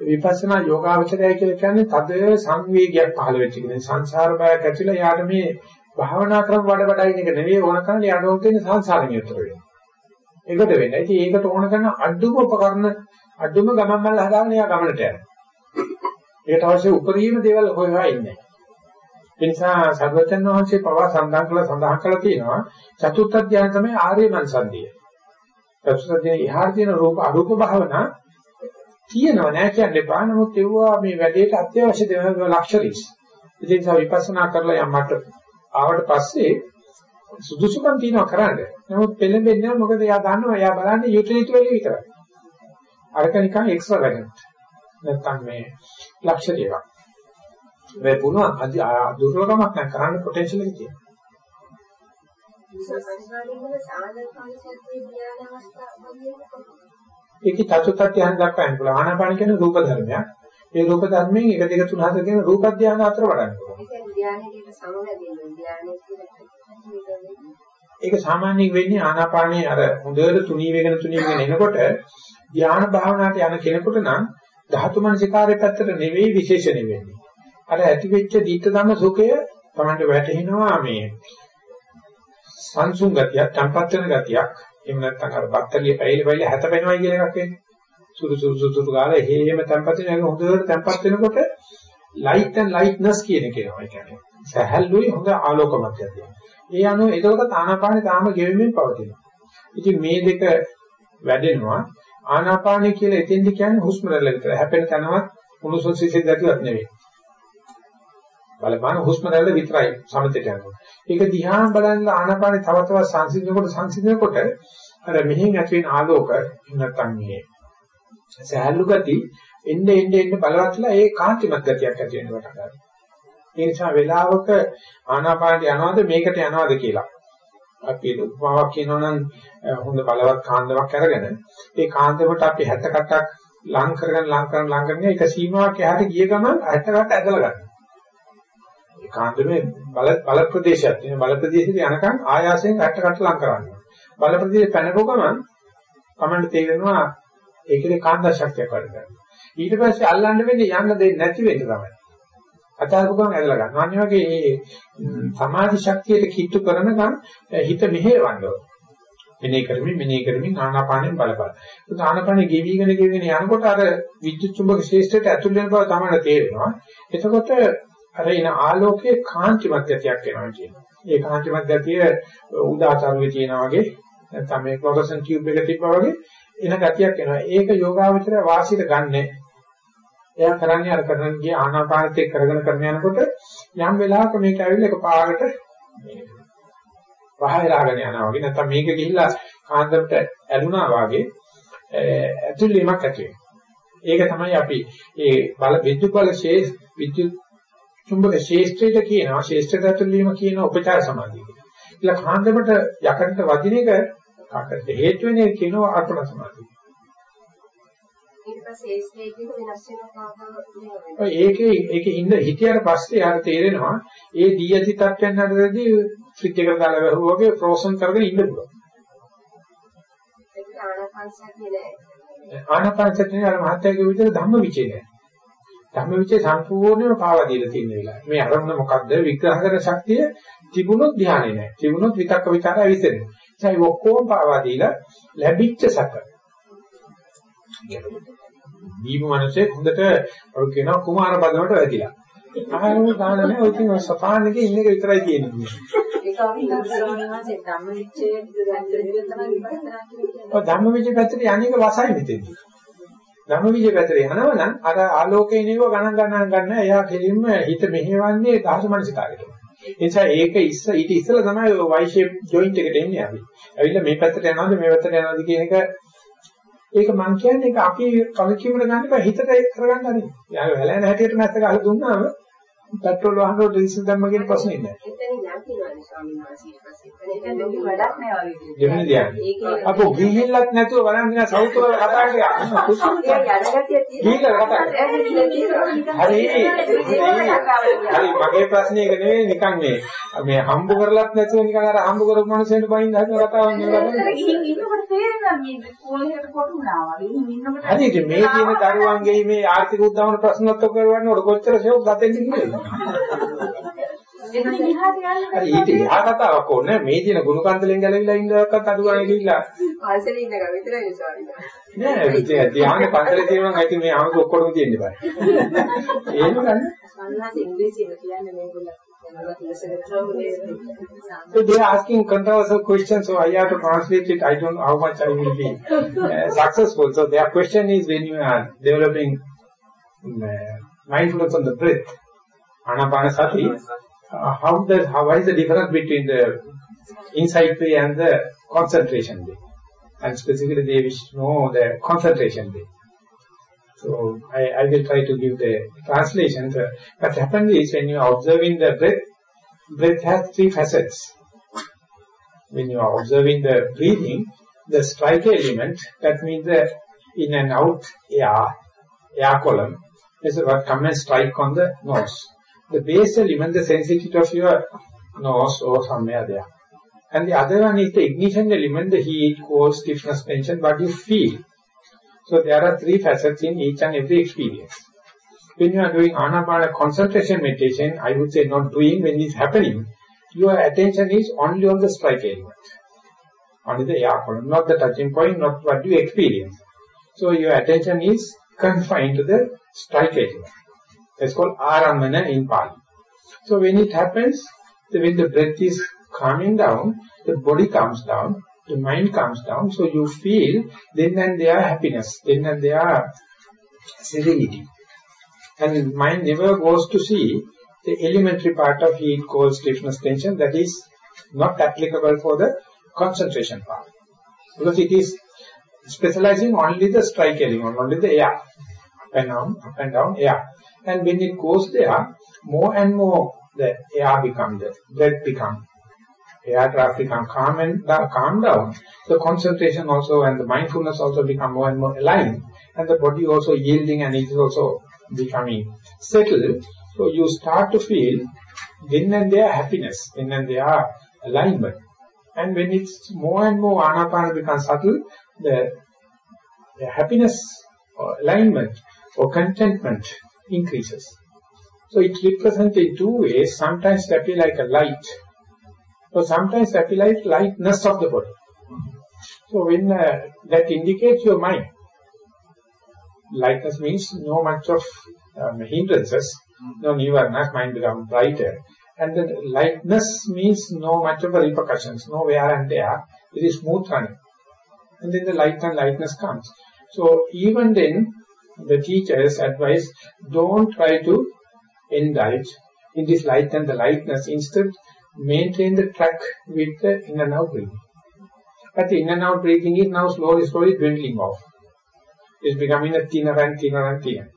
විපස්සනා යෝගාවචරය කියලා කියන්නේ තද සංවේගයක් පහළ වෙච්ච කෙනෙක් සංසාර බයක් ඇතිලා යාට මේ භාවනා ක්‍රම වඩ වඩා ඉන්න එක නෙවෙයි ඕන කරන්නේ යාට ඕන තියෙන සංසාරෙම උත්තර වෙනවා. ඒකට වෙන්නේ. ඉතින් ඒකට ඕන කරන අඩුම උපකරණ අඩුම ගමන් මල්ල හදාගෙන යා ගමනට යනවා. ඒකට අවශ්‍ය උපරිම දේවල් හොයවා ඉන්නේ. ඒ නිසා සර්වචන් වහන්සේ පවා සඳහන් කළ සඳහන් කළා තියෙනවා චතුත්ථ ධ්‍යාන තමයි ආර්ය මනසන්දිය. චතුත්ථ ධ්‍යාන ඉහාර තියෙන රූප අරූප භාවනා කියනවා නෑ කියන්න එපා. නමුත් ඒවා මේ වැඩේට අත්‍යවශ්‍ය දේවල් ලක්ෂරීස්. ඉතින් සා විපස්සනා කරලා යම් මට ආවට පස්සේ සුදුසුකම් තියනවා කරන්න. නමුත් පෙළඹෙන්නේ මොකද එයා දන්නවා එයා බලන්නේ යුටිලිටි වල විතරයි. අරක නිකන් එක්ස්ට්‍රාවැගන්ට්. නැත්තම් මේ ලක්ෂරි එකක්. මේ පුණා දුර්ලභමක් නැහැ කරන්න පොටෙන්ෂල් එක තියෙනවා. ඒකේ චතුත්ථ ධ්‍යාන දක්වන්න පුළුවන්. ආනාපාන කියන රූප ධර්මයක්. ඒ රූප ධර්මයෙන් 1 2 3 4 කියන රූප ධ්‍යාන අතර වඩන්න පුළුවන්. ඒක සාමාන්‍යයෙන් වෙන්නේ ආනාපානයේ අර හොඳට තුනී වේගන තුනී වේගන එනකොට ධ්‍යාන භාවනාවට යන කෙනෙකුට නම් ධාතු මනසිකාරයේ පැත්තට නෙවෙයි විශේෂණය වෙන්නේ. අර ඇති වෙච්ච දීත්‍ය ධම්ම සුඛය තමයි වැටෙනවා මේ සංසුන් ගතියක්, tempat වෙන ගතියක්. එහෙම නැත්නම් අර බත්තලිය පැයිල පැයිල හැතපෙනවා කියන එකක් වෙන්නේ. සුරු සුරු සුරු ගාලා හේම tempat වෙන එක හොඳට tempat වෙනකොට light and lightness කියන එක එනවා. ඒ කියන්නේ සහැල්ලුයි හොඳ ආලෝකමත් ගතිය. ඒ අනුව එතකොට ආනාපානෙ තාම ගෙවෙමින් පවතිනවා. ඉතින් මේ දෙක වැඩෙනවා ආනාපානෙ කියලා එතෙන්දි කියන්නේ හුස්ම රැල්ල විතර. හැපෙන තැනවත් උණුසුම් සිසිල් ගතියක් නෙවෙයි. බලපාන හුස්ම රැල්ල විතරයි සමතේට යනවා. ඒක දිහා බලන ආනාපානෙ තව තවත් සංසිඳනකොට සංසිඳනකොට අර මෙහෙන් ඇති වෙන ආලෝක නැත්තම් මේ සහැල්ලු ගති එන්න එන්න එන්න බලවත්ලා ඒ කාන්තිමත් ගතියක් ඇති වෙන කොට ගන්නවා. ඒ නිසා වෙලාවක ආනාපානට යනවාද මේකට යනවාද කියලා. අපි උපමාවක් කියනවා නම් හොඳ බලවත් කාන්දමක් අරගෙන ඒ කාන්දමට අපි 60 කටක් ලං කරගෙන ලං කරන ලං කරන එක සීමාවක් එහාට ගිය ගමන් 60 කට ඇදලා ගන්නවා. ඒ කාන්දමේ බල බල ප්‍රදේශයක් තියෙන බල ප්‍රදේශෙට යනකම් ආයාසයෙන් 60 කට ලං කරනවා. බල ප්‍රදේශේ පැනපුව ගමන් කමෙන්ට් තේරෙනවා ඒකේ කාන්දා ශක්තියක් වැඩ කරනවා. ඊට පස්සේ අල්ලන්න වෙන්නේ යන්න දෙන්නේ නැති වෙන්න තමයි. අතාරපු ගමන් ඇදලා ගන්නවා. අනිත් වගේ මේ සමාධි ශක්තියට කිට්ටු කරනකම් හිත මෙහෙවන්න ඕන. මෙනේ කරමින් මෙනේ කරමින් ආනාපානෙන් බලපල. ඒක ආනාපානෙ ගෙවිගෙන ගෙවිගෙන යනකොට අර විද්‍යුත් චුම්බක ශේෂ්ඨයට ඇතුල් වෙන බව තමයි තේරෙනවා. එතකොට අර එන ආලෝකයේ කාන්තිමත් ගතියක් එනවා කියනවා. ඒ කාන්තිමත් ගතිය උදාචාරුවේ තියෙනා වගේ නැත්නම් මේ ක්ලොරසන් ටියුබ් එක තිබ්බා වගේ එන ගතියක් එනවා. ඒක යෝගාවචරය වාසියට ගන්නෑ. එයා කරන්නේ අර කරන ගිය ආනාපානත් එක්ක කරගෙන කරගෙන යනකොට යම් වෙලාවක මේක ඇවිල්ලා එකපාරට වහයලාගෙන යනවා වගේ නැත්නම් මේක ගිහිල්ලා කාන්දරට ඇලුනා වගේ ඇතුළේමක් ඇති ඒක තමයි අපි ඒ බල විද්‍යුත් බල ශේෂ විද්‍යුත් චුම්බක ශේෂ්ත්‍රයට කියනවා ශේෂ්ත්‍රයට ඇතුළේම කියන උපචාර සමාධිය කියලා. ඒලා කාන්දරට යකඩට වදින එක කාකට හේතු වෙන්නේ කියනවා අර්පණ සමාධිය. ඊට පස්සේ එක වෙනස් වෙනවා ඒකේ ඒකේ ඉන්න හිතියට පස්සේ යාර තේරෙනවා ඒ දී ඇති තත්ත්වයන් හදද්දී ෆ්‍රිජ් එකට දාලා ගහුවා වගේ ෆ්‍රෝසන් කරගෙන ඉන්න පුළුවන්. ඒක ආනාපානසතිය නෑ. ආනාපානසතිය අර මහත්යගේ විදිහට ධම්ම විචේ නෑ. ධම්ම විචේ සම්පූර්ණයෙන්ම පාවා දීලා තියෙන වෙලාව. මේ අරමුණ මොකද්ද විග්‍රහ කරන ශක්තිය තිබුණොත් ධානය නෑ. තිබුණොත් විතක්ක විචාර ඇවිස්සෙනවා. ඒ නිසා ඔක්කොම පාවා දීලා ලැබිච්ච සැප දීපු මිනිස්සේ හොඳට ඔය කියනවා කුමාර පදනට වැදිලා. ආයෙම ගාන නැහැ ඔය ඉතින් සපාන් එකේ ඉන්න එක විතරයි තියෙන්නේ. ඒක අපි හිතන්නේ ධම්මවිචේ විපස්සනා කියන්නේ. ඔය ධම්මවිචේ පැත්තට යන්නේක වසයි මෙතෙන්දී. ධම්මවිචේ පැත්තට යනවා නම් අර ආලෝකේ නේව ගණන් ගණන් ගන්න එයා කෙලින්ම හිත මෙහෙවන්නේ දහස මනසිකාරයට. ඒ නිසා ඒක ඉස්ස ඊට ඉස්සෙල්ලා තමයි ඔය Y shape joint එකට එන්නේ අපි. ඇවිල්ලා මේ පැත්තට යනවද මේ පැත්තට යනවද කියන එක ඒක මං කියන්නේ ඒක අපි කලකිරීමකට ගන්න බෑ හිතට ඒක කරගන්න හරි. යාල වැලැන හැටියට නැත්ත ගහලා දුන්නාම පෙට්‍රෝල් වහනකොට ඩීසල් දැම්ම කියන ප්‍රශ්නේ නැහැ. එතනින් යම් කියනවානේ ස්වාමීන් වහන්සේ ඊට පස්සේ. ඒක ලොකු වැඩක් නෑ වගේ. දෙවෙනි ධ්‍යානෙ. අපෝ ගිහිල්ලත් නැතුව බලන්න දින සවුත් වල කතා කරලා කතා හරි හරි මගේ ප්‍රශ්නේ ඒක නෙවෙයි නිකන් මේ මේ හම්බ කරලත් නැතුව නිකන් අර හම්බ කරපු මිනිස්සුන්ට බයින් හදන කතාවක් නෙවෙයි. ගිහින් ඉන්නකොට තේරෙනවා මේ කොල්ලෙකට කොටුනා වගේ. ඉන්නකොට හරි මේ කියන දරුවන්ගේ මේ ආර්ථික උද්දමන ප්‍රශ්නත් ඔක්කොම කරවන්නකොට කොච්චර ෂෝක් ගතෙන්ද කියලා. එතන ඉහාට යන්න හරි ඊට එහා කතාවක් ඕනේ මේ දින ගුණ කන්දලෙන් ගැලවිලා ඉන්නවක්වත් අඩු ගානේ ගිහිල්ලා පල්සලේ ඉන්න එක විතරයි ස්වාමීන් වහන්සේ. නෑ ඉතින් ධ්‍යානෙ පන්සලේ තියෙනවා නම් ඉතින් මේ ආමක ඔක්කොම තියෙන්න බෑ. එහෙම ගන්න. සම්මාස ඉංග්‍රීසියෙන් කියන්නේ මේගොල්ලෝ මොනවද ඉලසකට So they are asking controversial questions, so I have to translate it. I don't know how much I will be uh, successful. So their question is when you are developing uh, mindfulness on the breath, anapanasati, uh, how does how is the difference between the insight way and the concentration way? And specifically, they wish to know the concentration way. So I, I will try to give the translation. What happens is when you are observing the breath, breath has three facets. When you are observing the breathing, the strike element, that means the in and out air, air column, is what comes and strike on the nose. The base element, the sensitivity of your nose or somewhere there. And the other one is the ignition element, the heat, cold, stiffness, tension, what you feel. So there are three facets in each and every experience. When you are doing anapana concentration meditation, I would say not doing when it's happening, your attention is only on the strike element. Only the air column, not the touching point, not what you experience. So your attention is confined to the strike element. That's called aramana in Pali. So when it happens, when the breath is calming down, the body comes down, the mind comes down, so you feel then and there happiness, then and there serenity. And mind never goes to see the elementary part of heat, cold, stiffness, tension that is not applicable for the concentration part. Because it is specializing only the strike element, only the air. Up and down, up and down, air. And when it goes there, more and more the air become the breath become air traffic become calm and down, calm down. The concentration also and the mindfulness also become more and more aligned, and the body also yielding and it is also becoming settled. So you start to feel then and there happiness, then and there alignment. And when it's more and more anapana becomes subtle, the, the happiness or alignment or contentment increases. So it represents in two ways. Sometimes they appear like a light. So sometimes they appear like lightness of the body. So when uh, that indicates your mind, lightness means no much of um, hindrances, no nivarnas, mind becomes brighter. And the lightness means no much of repercussions, no wear and tear, it is smooth running. And then the light and lightness comes. So even then, the teachers advise, don't try to indulge in this light and the lightness. Instead, maintain the track with the in and out breathing. But the in and out breathing is now slowly, slowly dwindling off. It's becoming a thinner and thinner and thinner.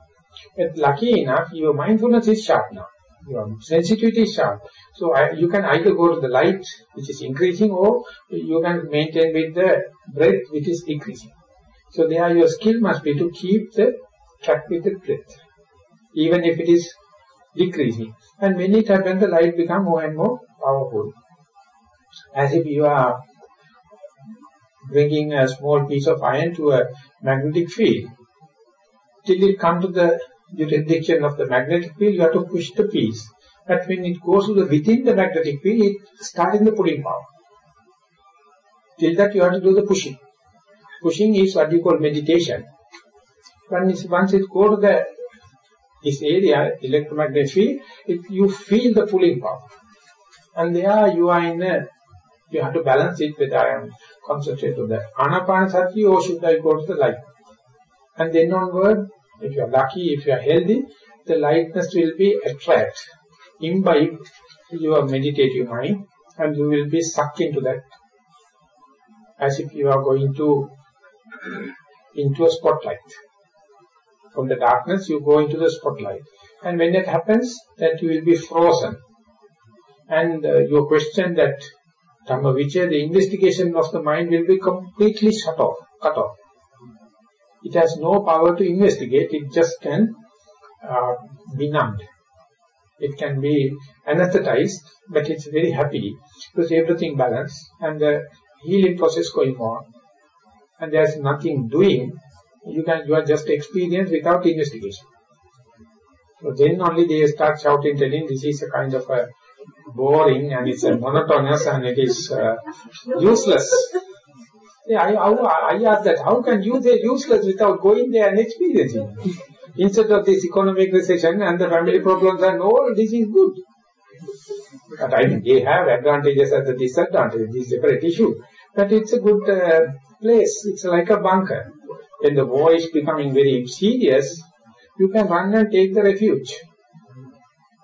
But lucky enough, your mindfulness is sharp now. Your sensitivity is sharp. So I, you can either go to the light, which is increasing, or you can maintain with the breath, which is decreasing. So there your skill must be to keep the track with the breath, even if it is decreasing. And when it happens, the light becomes more and more powerful. As if you are bringing a small piece of iron to a magnetic field. Till it comes to the jurisdiction of the magnetic field, you have to push the piece. But when it goes to the within the magnetic field, it starts in the pulling power. Till that you have to do the pushing. Pushing is what you call meditation. Once, once it goes to the this area, electromagnetic field, you feel the pulling power. And there you are in a, you have to balance it whether I am concentrated on the anapanasati or should I go to the light. And then onward, if you are lucky, if you are healthy, the lightness will be attract, imbibe your meditative mind and you will be sucked into that as if you are going to into a spotlight. From the darkness, you go into the spotlight. And when that happens, that you will be frozen. And uh, your question that Dhamma the investigation of the mind will be completely shut off, cut off. It has no power to investigate, it just can uh, be numbed. It can be anesthetized, but it's very happy because everything balanced and the healing process going on. And there's nothing doing, you can you are just experience without investigation. So then only they start shouting, telling this is a kind of a boring and it's a monotonous and it is uh, useless. Yeah, I, I, I ask that, how can you say useless without going there and experiencing? Instead of this economic recession and the family problems and all, this is good. But I mean, they have advantages and the disadvantages, this is a separate issue. But it's a good uh, place, it's like a bunker when the war is becoming very serious, you can run and take the refuge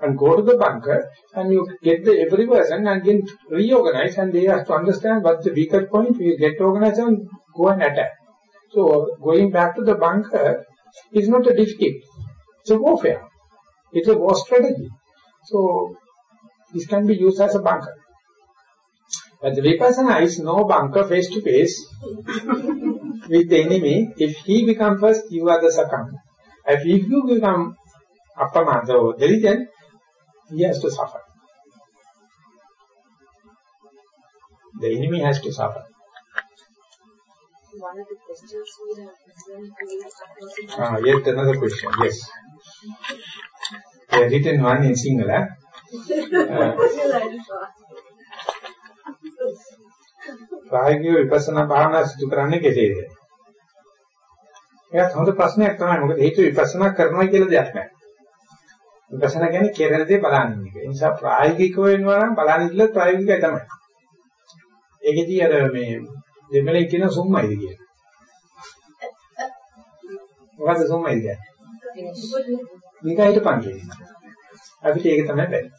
and go to the bunker and you get the every person and then reorganize and they have to understand what's the weaker point, you get organized and go and attack. So going back to the bunker is not a defeat, it's a warfare. It's a war strategy. So this can be used as a bunker. But the vipassana is no bunker face to face [LAUGHS] with the enemy, if he becomes first, you are the second. If you become appamada or diligent, he has to suffer. The enemy has to suffer. one of the questions we to Ah, yet another question. Yes. They have written one in Sinhala. [LAUGHS] ප්‍රායෝගික විපස්සනා භාවනා සිදු කරන්නේ කෙසේද? ඒකත් හොඳ ප්‍රශ්නයක් තමයි. මොකද හේතුව විපස්සනා කරනවා කියලා දෙයක් නැහැ. විපස්සනා කියන්නේ කෙරෙන දේ බලන්නේ එක. ඒ නිසා ප්‍රායෝගිකව වෙනවා නම් බලන්න ඉල්ල ප්‍රායෝගිකයි තමයි. ඒකෙදී අර මේ දෙමළේ කියන සුම්මයිද කියලා. මොකද්ද සුම්මයිද කියන්නේ? නිකන් හිටපන් කියන්නේ. අපිට ඒක තමයි බැරි.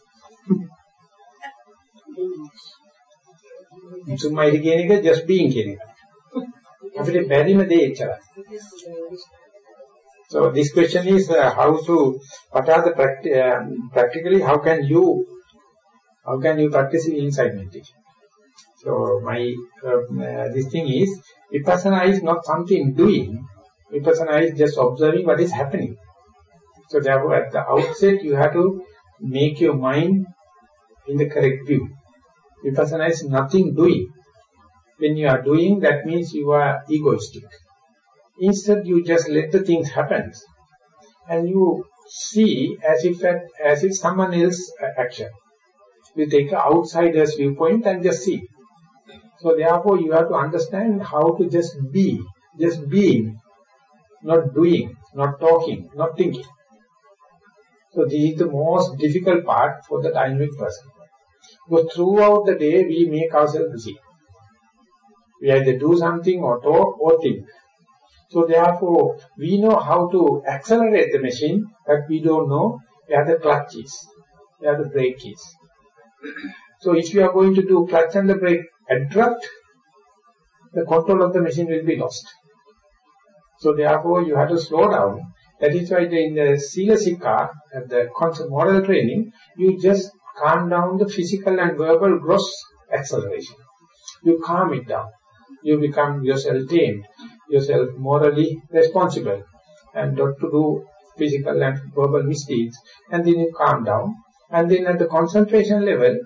මුසුම්මයි කියන එක just being කියන එක. අපිට බැරිම දේ එච්චරයි. So this question is uh, how to what are the practi uh, practically how can you how can you practice insight meditation? So my uh, uh, this thing is vipassana is not something doing. Vipassana is just observing what is happening. So therefore at the outset you have to make your mind in the correct view. Vipassana is nothing doing. When you are doing, that means you are egoistic. Instead, you just let the things happen, and you see as if that, as if someone else uh, action. You take an outsider's viewpoint and just see. So therefore, you have to understand how to just be, just being, not doing, not talking, not thinking. So this is the most difficult part for the dynamic person. Because throughout the day, we make ourselves busy. We either do something or talk or think. So therefore, we know how to accelerate the machine, but we don't know where the clutch is, where the brake is. So if you are going to do clutch and the brake abrupt, the control of the machine will be lost. So therefore, you have to slow down. That is why in the Sila Sikha, at the concept moral training, you just calm down the physical and verbal gross acceleration. You calm it down. You become yourself tamed, yourself morally responsible, and not to do physical and verbal misdeeds. And then you calm down. And then at the concentration level,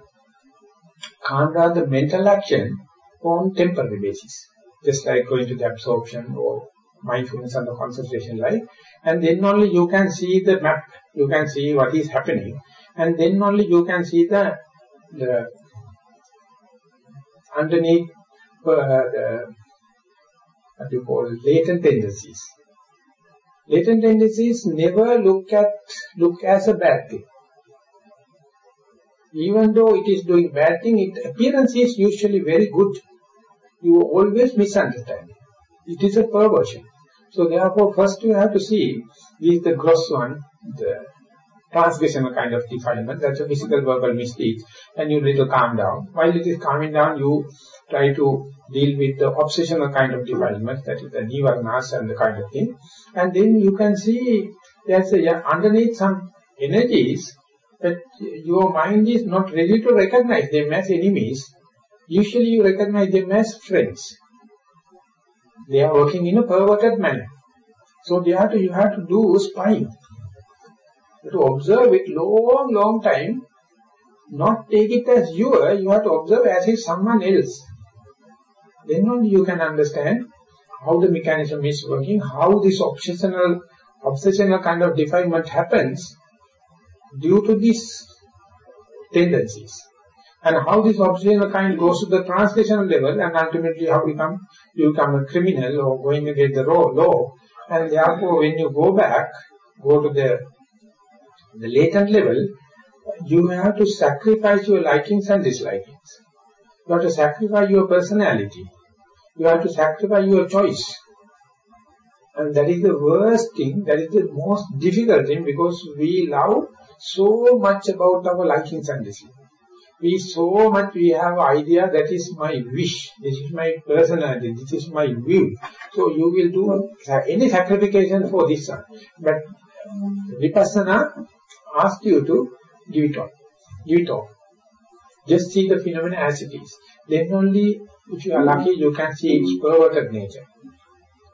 calm down the mental action on temporary basis. Just like going to the absorption or mindfulness and the concentration life. And then only you can see the map, you can see what is happening. And then only you can see the, the underneath uh, the, what you call latent tendencies. Latent tendencies never look at look as a bad thing. Even though it is doing bad thing, its appearance is usually very good. You always misunderstand. It is a perversion. So therefore, first you have to see, this is the gross one, the transgressional kind of defilement, that's a physical verbal mistake, and you little calm down. While it is calming down, you try to deal with the obsessional kind of defilement, that is the nivarnas and the kind of thing. And then you can see there's a, yeah, underneath some energies that your mind is not ready to recognize them as enemies. Usually you recognize them as friends. They are working in a perverted manner. So they have to, you have to do spying. To observe it long, long time, not take it as your, you have to observe as if someone else. Then only you can understand how the mechanism is working, how this obsessional, obsessional kind of defilement happens due to these tendencies. And how this obsessional kind goes to the transgressional level and ultimately how become, you become a criminal or going against the law. And therefore when you go back, go to the, the latent level, you have to sacrifice your likings and dislikings. You have to sacrifice your personality. You have to sacrifice your choice. And that is the worst thing, that is the most difficult thing because we love so much about our likings and dislikings. We so much, we have idea that is my wish, this is my personality, this is my view. So you will do any sacrifice for this one. But Vipassana asks you to give it all. Give it all. Just see the phenomena as it is. Then only, if you are lucky, you can see its perverted nature.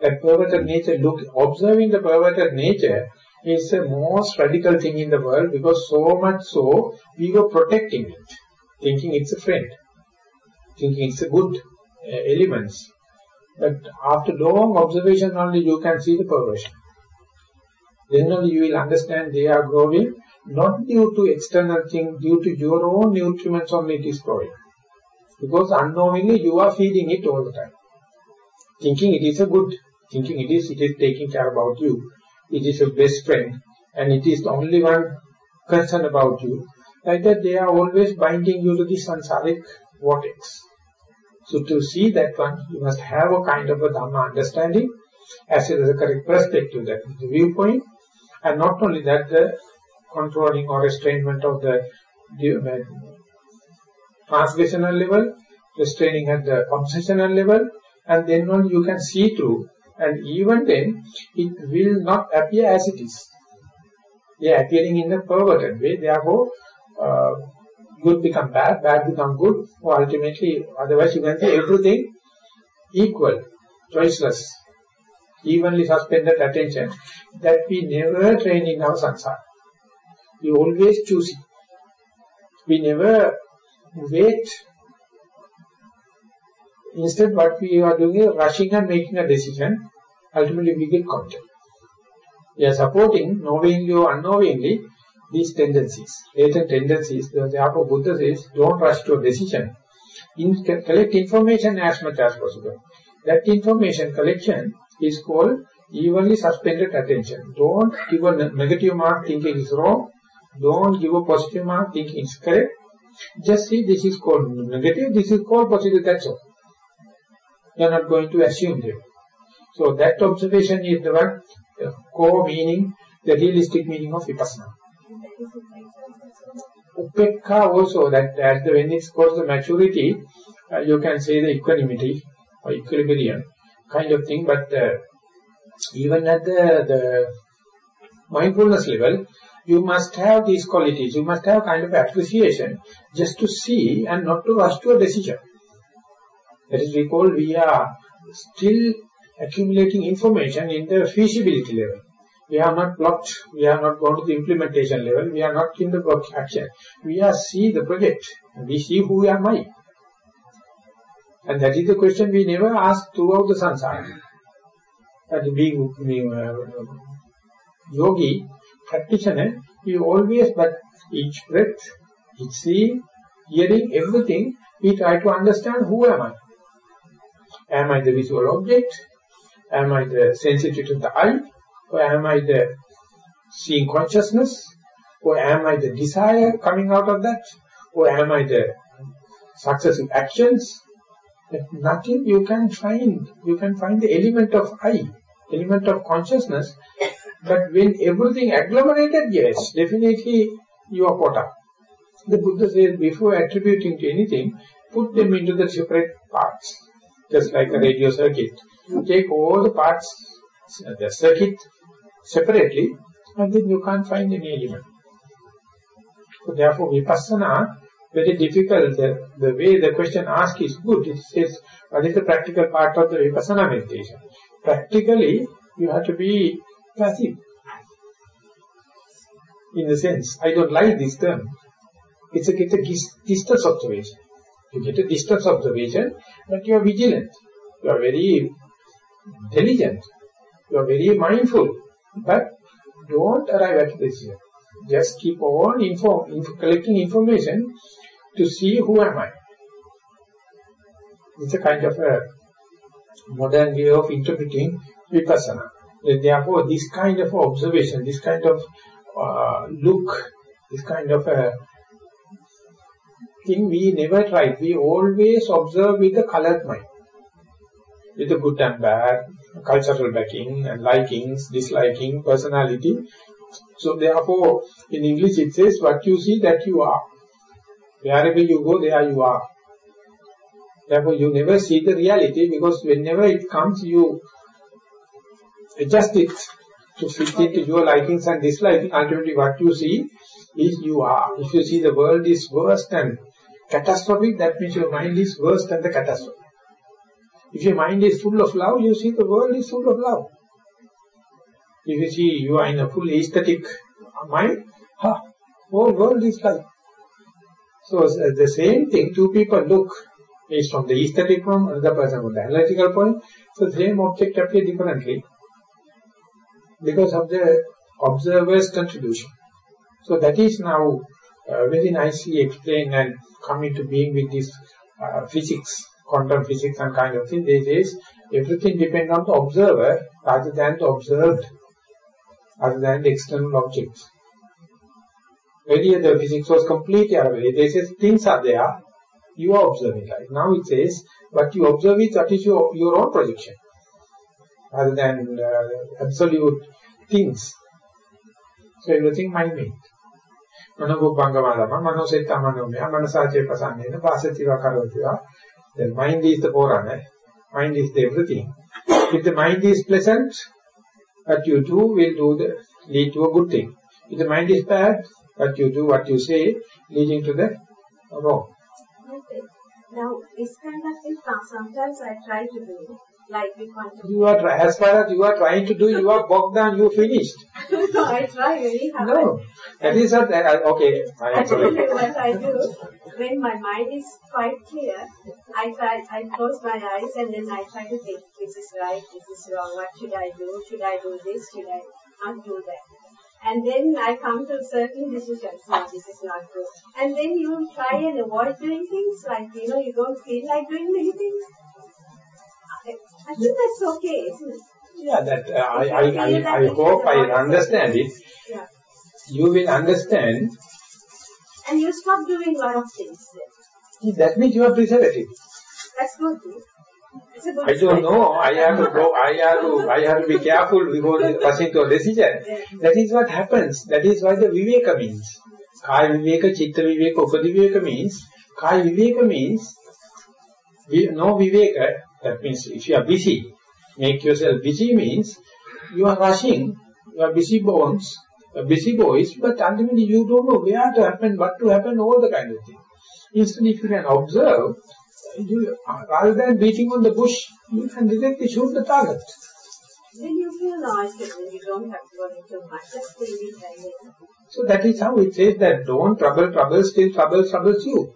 That perverted nature, look, observing the perverted nature is the most radical thing in the world because so much so, we were protecting it, thinking it's a friend, thinking it's a good uh, elements. But after long observation only you can see the perversion. Then only you will understand they are growing not due to external thing, due to your own nutriments only it is growing. Because unknowingly you are feeding it all the time. Thinking it is a good, thinking it is, it is taking care about you. It is your best friend and it is the only one concerned about you. Like that they are always binding you to the samsaric vortex. So to see that one, you must have a kind of a Dhamma understanding as well as a correct perspective, that is the viewpoint. And not only that, the controlling or restrainment of the, transgressional level, restraining at the obsessional level, and then only you can see through. And even then, it will not appear as it is. They are appearing in a perverted way. Therefore, uh, good become bad, bad become good, or ultimately, otherwise you can see everything equal, choiceless, evenly suspended attention that we never train in our sansara. We always choose it. We never wait. Instead, what we are doing is rushing and making a decision. Ultimately, we get content. We are supporting, knowingly or unknowingly, these tendencies, latent tendencies. Therefore, Buddha says, don't rush to a decision. In, collect information as much as possible. That information collection is called evenly suspended attention. Don't give a negative mark thinking is wrong. Don't give a positive mark thinking is correct. Just see this is called negative, this is called positive, that's all. You are not going to assume them. So that observation is the one, the core meaning, the realistic meaning of vipassana. Upekha also, that as the, when it's called the maturity, uh, you can say the equanimity or equilibrium kind of thing, but uh, even at the, the mindfulness level, you must have these qualities, you must have kind of appreciation just to see and not to rush to a decision. That is we call we are still accumulating information in the feasibility level. We are not blocked, we are not gone to the implementation level, we are not in the work action. We are see the project, we see who am I. And that is the question we never ask throughout the samsara. That being, being uh, yogi, practitioner, we always, but each breath, each seeing, hearing, everything, we try to understand who am I. Am I the visual object? Am I the sensitive to the eye? Or am I the seeing consciousness? Or am I the desire coming out of that? Or am I the successive actions? Nothing you can find. You can find the element of I, element of consciousness. But when everything agglomerated, yes, definitely you are caught up. The Buddha says before attributing to anything, put them into the separate parts. Just like a radio circuit. You take all the parts, uh, the circuit separately, and then you can't find any element. So therefore, vipassana, very difficult. The, the way the question asked is good. It says, what is the practical part of the vipassana meditation? Practically, you have to be passive. In the sense, I don't like this term. It's a, it's a distance observation. You get a distance observation, but you are vigilant. You are very diligent. You are very mindful. But don't arrive at this here. Just keep on info, info, collecting information to see who am I. It's a kind of a modern way of interpreting vipassana. Therefore, this kind of observation, this kind of uh, look, this kind of a thing we never tried. We always observe with the colored mind. With the good and bad, cultural backing and likings, disliking, personality. So therefore, in English it says, what you see, that you are. Wherever you go, there you are. Therefore, you never see the reality because whenever it comes, you adjust it to fit into your likings and dislikings. Ultimately, what you see is you are. If you see the world is worse than catastrophic, that means your mind is worse than the catastrophe. If your mind is full of love, you see the world is full of love. If you see you are in a full aesthetic mind, ha, whole world is like. So uh, the same thing, two people look, is from the aesthetic point, another person from the analytical point. So the same object appear differently because of the observer's contribution. So that is now uh, very nicely explained and come into being with this uh, physics, quantum physics and kind of thing. This is everything depends on the observer rather than the observed, rather than the external objects. Earlier the physics was completely away. They says things are there, you are observing life. Now it says what you observe is that is your, your own projection rather than uh, absolute things. So everything mind-made. Manobhubhangamalama, manosettamanomeya, manasache pasannena, pasativa karotiva. The mind is the forerunner. Mind is the everything. If the mind is pleasant, what you do will do the, lead to a good thing. If the mind is bad, what you do, what you say, leading to the wrong. Okay. Now, this kind of thing sometimes I try to do like we want to. you are as far as you are trying to do you are bogged down you finished [LAUGHS] no, I try very hard. no that is not that okay I am sorry what I do. When my mind is quite clear, I try, I close my eyes and then I try to think, this is right, this is wrong, what should I do? Should I do this? Should I not do that? And then I come to certain decisions, no, this is not good. And then you try and avoid doing things, like, you know, you don't feel like doing many things. I, think that's okay, isn't it? yeah that uh, I, I, I, I hope I understand it Yeah. you will understand And you stop doing a lot of things. then. that means you are preservative That's good. no? It's a I don't know. I have to go. I have to. I have to be careful before [LAUGHS] passing to a decision. That is what happens. That is why the viveka means. Kaya viveka, chitta viveka, upadiveka means. Kaya viveka means no viveka. That means if you are busy, make yourself busy means you are rushing. You are busy bones, busy boys, but ultimately you don't know where to happen, what to happen, all the kind of thing. Instead, if you can observe, you, rather than beating on the bush, you can directly shoot the target. Then you feel nice when you don't have to worry too much. Just leave it. So that is how it says that don't trouble trouble, still trouble troubles you.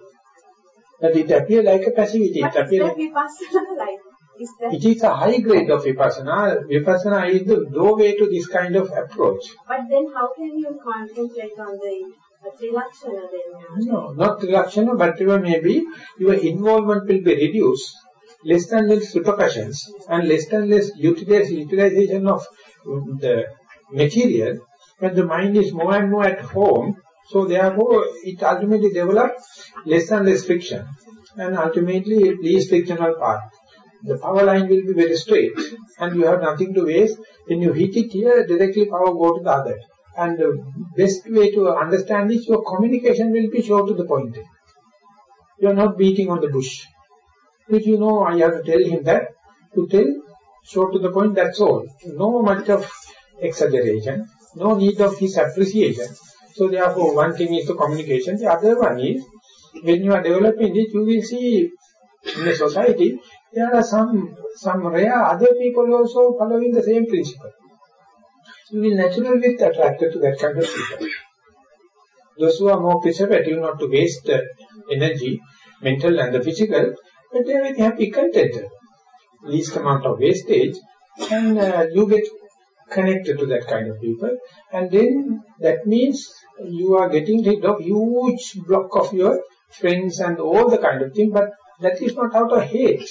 That it appears like a passivity. But It is appears vipassana like? Is that, it is a high grade of vipassana. Vipassana is the doorway to this kind of approach. but then how can you concentrate on the, trilakshana then? No, not reduction, but even maybe your involvement will be reduced. Less than less repercussions and less than less utilization, of um, the material. When the mind is more and more at home, so therefore it ultimately develops less and less friction and ultimately least frictional path. The power line will be very straight and you have nothing to waste. When you hit it here, directly power go to the other. And the best way to understand this, your communication will be short to the point. You are not beating on the bush. If you know, I have to tell him that, to tell, short to the point, that's all. No much of exaggeration, no need of his appreciation. So therefore, one thing is the communication, the other one is, when you are developing it, you will see in the society, there are some, some rare other people also following the same principle. You will naturally get attracted to that kind of people. Those who are more preservative, not to waste the energy, mental and the physical, but they are very happy, contented. Least amount of wastage, and uh, you get connected to that kind of people, and then that means you are getting rid of huge block of your friends and all the kind of thing, but that is not out of hate.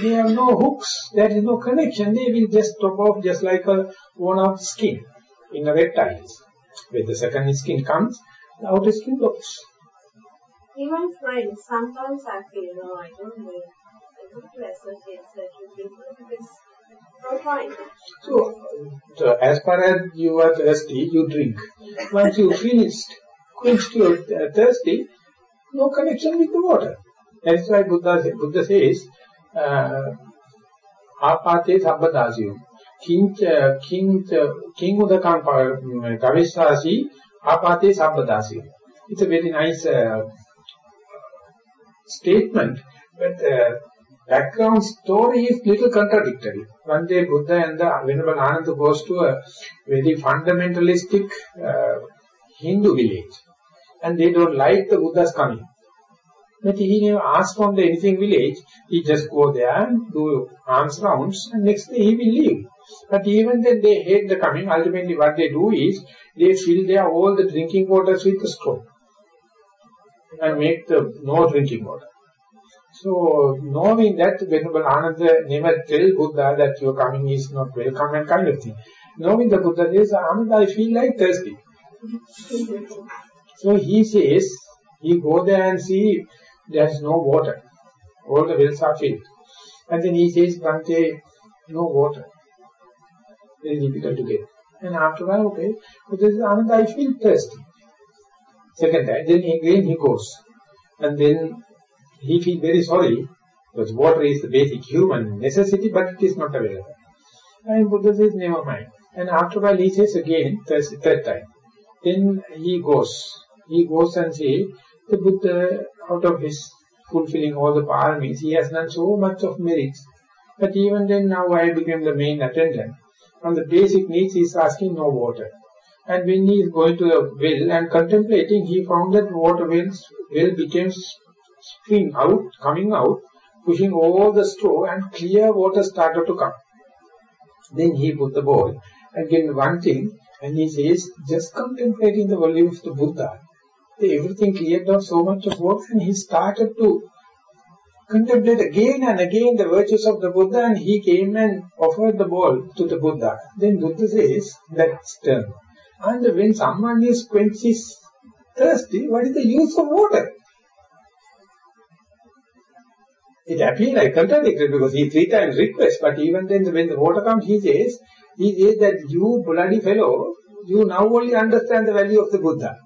They have no hooks, there is no connection, they will just drop off just like a worn out skin in a reptiles. When the second skin comes, the outer skin drops. Even friends, sometimes I feel, no, I don't need, I don't to associate certain people because Fine. So, so, as far as you are thirsty, you drink. Once you finished, quenched your uh, thirsty, no connection with the water. That's why Buddha, say, Buddha says, uh, apate sabbadasyum. Kincha, uh, kincha, kingudakam uh, kavishasi apate sabbadasyum. It's a very nice uh, statement, but uh, background story is little contradictory one day buddha and the venerable ananda goes to a very fundamentalistic uh, hindu village and they don't like the buddha's coming But he never asked from the anything village. He just go there and do alms rounds and next day he will leave. But even then they hate the coming. Ultimately what they do is they fill their all the drinking waters with the straw and make the no drinking water. So knowing that Venerable Ananda never tell Buddha that your coming is not welcome and kind of thing. Knowing the Buddha says, Ananda, I feel like thirsty. so he says, he go there and see there's no water. All the wells are filled. And then he says, Bhante, no water. Very difficult to get. And after that, okay, but this is Ananda, I feel thirsty. Second time, then again he goes. And then he feels very sorry, because water is the basic human necessity, but it is not available. And Buddha says, never mind. And after a while he says again, third, time. Then he goes. He goes and says, the Buddha, out of his fulfilling all the paramis, he has done so much of merits. But even then now I became the main attendant. On the basic needs he is asking no water. And when he is going to the well and contemplating, he found that water wells, well became spring out, coming out, pushing all the straw and clear water started to come. Then he put the bowl again one thing and he says, just contemplating the volume of the Buddha, everything cleared off so much of water and he started to contemplate again and again the virtues of the Buddha and he came and offered the bowl to the Buddha. Then Buddha says, that's turn. And when someone is quenches thirsty, what is the use of water? It appears like contradictory because he three times requests, but even then when the water comes, he says, he says that you bloody fellow, you now only understand the value of the Buddha.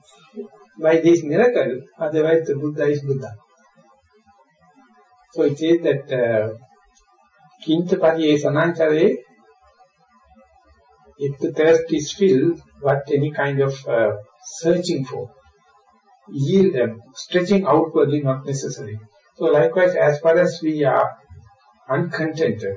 By this miracle, otherwise the Buddha is Buddha. So it says that uh, Kinta Pariye Sananchare, if the thirst is filled, what any kind of uh, searching for, yield them, stretching outwardly not necessary. So likewise, as far as we are uncontented,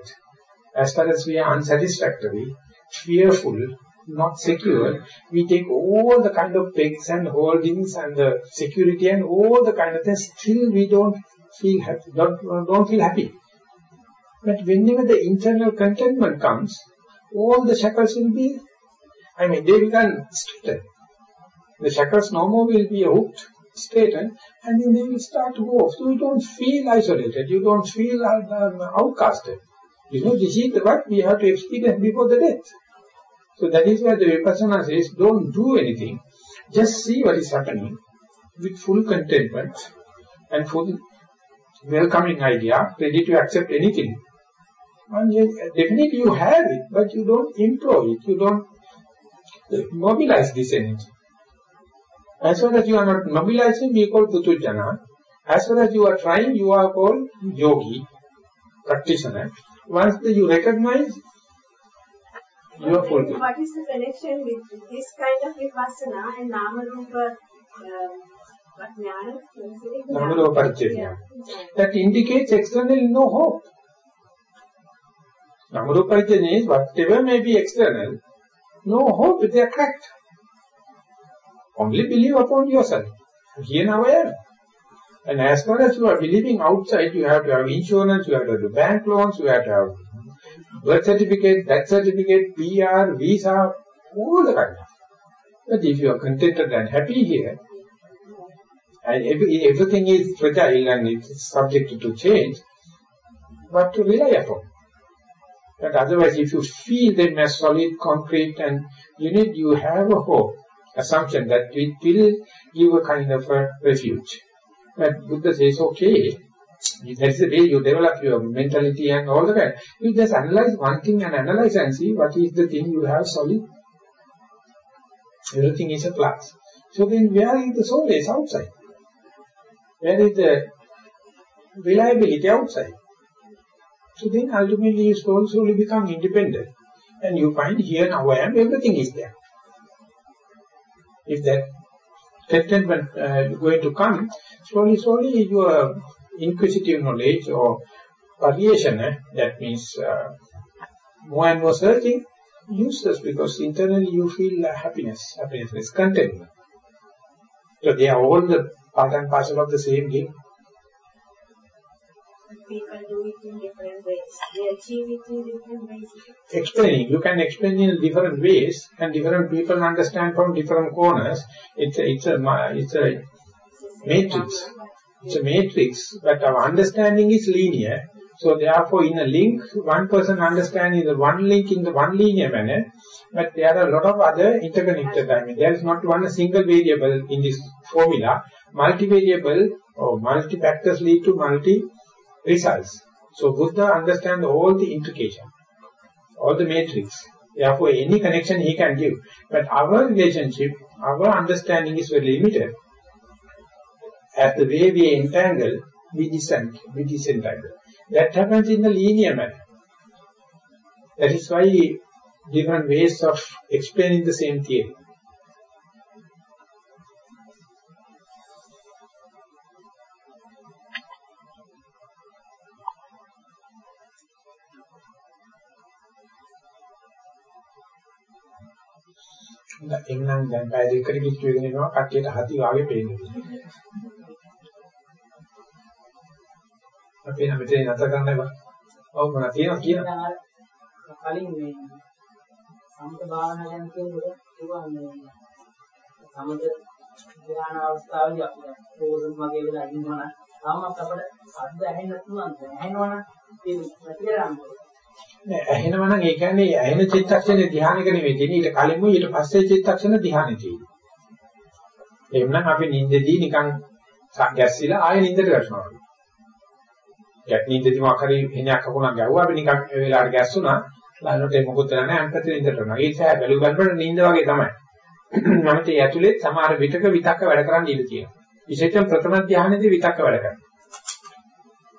as far as we are unsatisfactory, fearful, not secure, we take all the kind of pegs and holdings and the security and all the kind of things, still we don't feel happy, don't, don't feel happy. But whenever the internal contentment comes, all the shackles will be, I mean, they become straightened. The shackles no more will be hooked, straightened, and then they will start to go off. So you don't feel isolated, you don't feel um, outcasted. You know, this is what we have to experience before the death. So that is why the Vipassana says, don't do anything. Just see what is happening with full contentment and full welcoming idea, ready to accept anything. And definitely you have it, but you don't employ it, you don't mobilize this energy. As far as you are not mobilizing, we call Puthujjana. As far as you are trying, you are called yogi, practitioner. Once you recognize, you are fulfilled. What is the connection with this kind of vipassana and Namarupa uh, jnana? Namarupa. That indicates externally no hope. Namarupa Paricaya is whatever may be external, no hope, they are cracked. Only believe upon yourself. Here I am. And as far as you are believing outside, you have to have insurance, you have to have bank loans, you have to have birth certificate, death certificate, PR, visa, all the kind of. But if you are contented and happy here, and every, everything is fragile and it's subject to change, what to rely upon? But otherwise, if you feel them as solid, concrete, and you need, you have a hope, assumption that it will give a kind of a refuge. But Buddha says, okay, that's the way you develop your mentality and all the that. You just analyze one thing and analyze and see what is the thing you have solid. Everything is a flux. So then where is the soul is outside? Where is the reliability outside? So then ultimately you slowly, slowly become independent. And you find here now I am, everything is there. If that contentment uh, going to come, slowly, slowly your inquisitive knowledge or variation, eh, that means uh, more and more searching, useless because internally you feel uh, happiness, happiness is contentment. So they are all the part and parcel of the same game. People do it in different ways. They achieve it in different ways. explaining. You can explain in different ways, and different people understand from different corners. It's a, it's a, it's a matrix. It's a matrix, but our understanding is linear. So therefore, in a link, one person understands the one link in the one linear manner, but there are a lot of other interconnected. I mean, there is not one single variable in this formula. Multivariable or multi-factors lead to multi-results. So Buddha understands all the intrication, all the matrix. Therefore, any connection he can give. But our relationship, our understanding is very limited. As the way we entangle, we descend, we disentangle. That happens in a linear manner. That is why different ways of explaining the same theory. එන්නම් දැන් පැය දෙකකට කිට්ටු වෙගෙන එනවා කට්ටියට හති වාගේ පේන්නේ. අපි නම් මෙතන නැතර කරන්න බෑ. ඔව් මොනවා තියෙනවා කියන. දැන් අර කලින් මේ සමත භාවනා ගැන කියනකොට කිව්වා මේ සමත ධ්‍යාන අවස්ථාවේදී අපිට පොසන් වගේ වෙලා ඉන්නවනම් තාමත් අපිට ශබ්ද ඇහෙන්න පුළුවන්. ඇහෙනවනම් ඒ නැති කරන්නේ. නෑ ඇහෙනවා නම් ඒ කියන්නේ ඇහෙන චිත්තක්ෂණේ ධ්‍යානක නෙවෙයි තියෙන්නේ ඊට කලින්ම ඊට පස්සේ චිත්තක්ෂණ ධ්‍යානෙ තියෙන්නේ. එහෙනම් අපි නිින්දදී නිකන් ගැස්සිලා ආයෙ නිින්දට වැටෙනවා. ගැත් නිින්දදී මොකක් හරි එනයක් අකුණක් ගැහුවා අපි නිකන් ඒ වෙලාවට ගැස්සුණා. බලනකොට ඒක මොකුත් නැහැ අන්පත නිින්දට යනවා. ඒ නිසා බැලු ගන්නකොට නිින්ද වගේ තමයි. නමුත් ඒ ඇතුලේ සමහර විතක විතක්ක වැඩ කරන්න ඉඩ තියෙනවා. විශේෂයෙන් ප්‍රථම ධ්‍යානෙදී විතක්ක වැඩ කරනවා.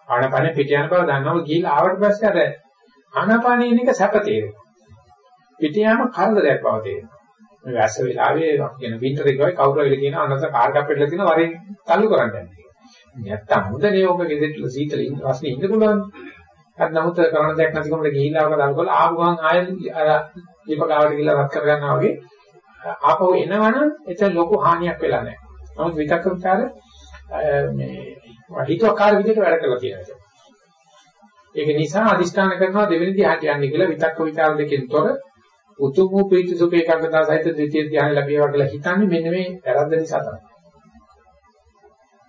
ආනපන පිට යන බව දන්නව ගිහිල්ලා ආවට පස්සේ අර ආනාපානින එක සැප තේරෙනවා. පිට යාම කරදරයක් බව තේරෙනවා. මේ වැස්ස වෙලාවේ කියන වින්ටර් එක වගේ කවුරු හරි කියන අනන්ත කාර් කප්පෙట్లా තියෙන වරින් තල්ලු කරන්න යන්නේ. නැත්තම් හොඳනේ ඕක ගෙදෙට්ල සීතල ඉන්න රස්නේ ඉන්න පුළුවන්. අද නමුත් කරන්න දෙයක් නැතිකමද ගිහිල්ලා ඔක දාලා බලලා ආපු ගමන් ආයෙ අර දීපකාවට ගිහිල්ලා රත් කරගන්නවා වගේ ආපහු එනවනම් එතන ලොකු හානියක් වෙලා නැහැ. නමුත් විතක්ක විචාර මේ හිතුවකාර විදිහට වැඩ කරලා තියෙනවා. ඒක නිසා අදිස්ථාන කරනවා දෙවෙනි ධ්‍යානට යන්නේ කියලා විතක්ක විචාර දෙකෙන් තොර උතුම් වූ ප්‍රීති සුඛ ඒකාග්‍රතාව සහිත ද්විතීය ධ්‍යාන ලැබේවා කියලා හිතන්නේ මෙන්න මේ වැරද්ද නිසා තමයි.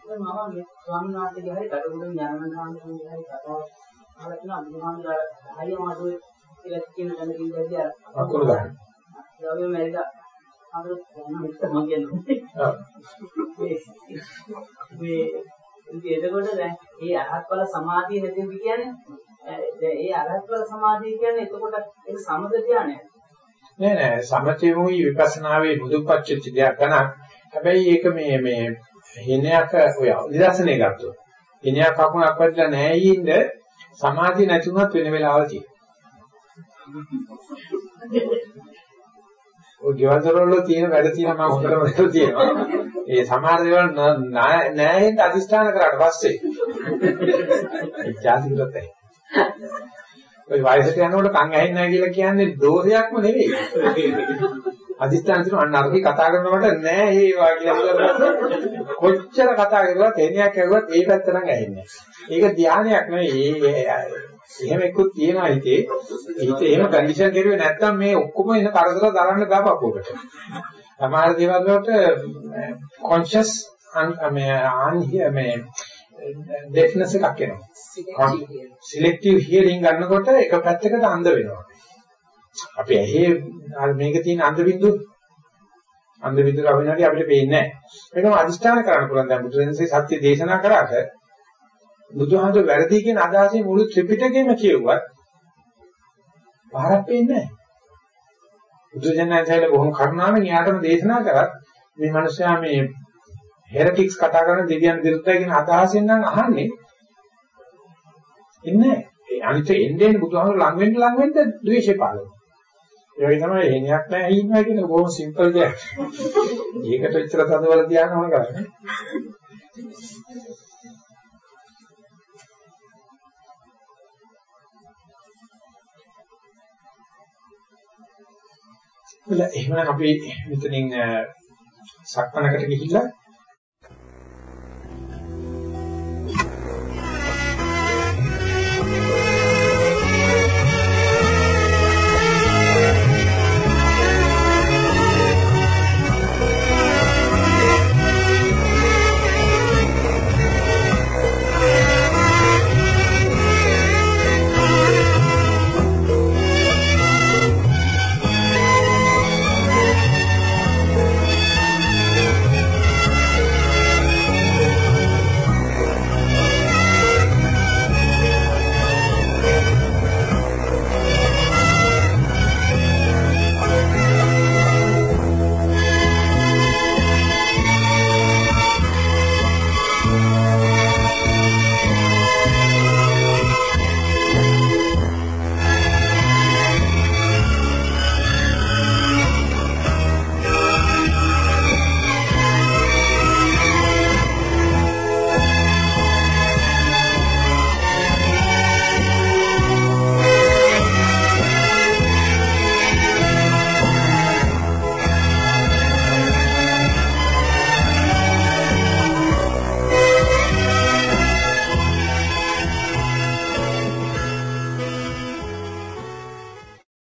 මම ස්වාමීන් වහන්සේගේ හරි කටුකුරුන් ඥානමන්තාන්තුන්ගේ හරි කතාව අහලා තියෙනවා අනුමානලා 10 මාසෙ කියලා කියන දැනකින් ඉඳලා අර අකුරු ගන්න. දවල් මැරිලා අර මොනවද මම කියන්නේ. ඔව්. මේ මේ එතකොට දැන් මේ අරහත් ඵල සමාධිය නැතිව කියන්නේ දැන් ඒ අරහත් ඵල සමාධිය කියන්නේ එතකොට ඒක සමද ධානය. නෑ නෑ සමථෙමුයි විපස්සනාවේ බුදුපච්ච දෙයක් ගණන්. හැබැයි ඒක මේ මේ හිණයක් ඔය නිදර්ශනය ගත්තොත්. හිණයක් අකුණක් වැදලා නැහැ ඉන්න සමාධිය නැතුණත් වෙන වෙලාවල් තියෙනවා. ඔය ගෙවල් දොරවල තියෙන වැඩ තියෙන මම හොඳටම දැකලා තියෙනවා. ඒ සමහර දේවල් නෑ හින්දා අදිස්ථාන කරාට පස්සේ. ඒ જાති විරත් ඇයි. ඔය වයසට යනකොට කන් ඇහෙන්නේ නැහැ කියලා කියන්නේ දෝෂයක්ම නෙවෙයි. අදිස්ථාන දින අන්න අරකේ කතා කරනකොට නෑ ඒවා කියලා කොච්චර කතා කරුවත් එනියක් ඇහුවත් ඒ පැත්ත නම් ඇහෙන්නේ ඒක ධානයක් නෙවෙයි. එහෙම එක්කුත් තියෙනවා හිතේ. හිතේ එහෙම කන්ඩිෂන් කරුවේ නැත්නම් මේ ඔක්කොම එන කරදර දරන්න ගාපපුවකට. සමහර දේවල් වලට කොන්ෂස් මේ ආන්හිය මේ ඩෙෆ්නස් එකක් එනවා. සිලෙක්ටිව් හියරින් ගන්නකොට එක පැත්තකට අන්ධ වෙනවා. අපි ඇහි මේක තියෙන අන්ධ බින්දු අන්ධ බින්දු රවිනාටි අපිට පේන්නේ නැහැ. මේකම අදිෂ්ඨාන කරන්න පුළුවන් දැන් බුදුරජාණන්සේ සත්‍ය දේශනා කරාට බුදුහාමුදුර වැරදි කියන අදහසේ මුළු ත්‍රිපිටකයම කියුවත් පහරක් පේන්නේ නැහැ. බුදුජානකයන්ට බොහොම කරුණාවෙන් යාටම දේශනා කරත් මේ මිනිස්සයා මේ හෙරටික්ස් කතා කරන දෙවියන් විරුද්ධයි කියන අදහසෙන් නම් අහන්නේ ඉන්නේ ඒ අනිත් එන්නේ බුදුහාමුදුර ලඟ වෙන්න ලඟ වෙන්න ද්වේෂය පාලන. ඒ වගේ තමයි එනියක් නැහැ ඉන්නවා කියන බොහොම සිම්පල් දෙයක්. ඒකට එච්චර තදවල තියාගෙන මොන කරන්නේ? එහෙනම් අපි මෙතනින් සක්මනකට ගිහිල්ලා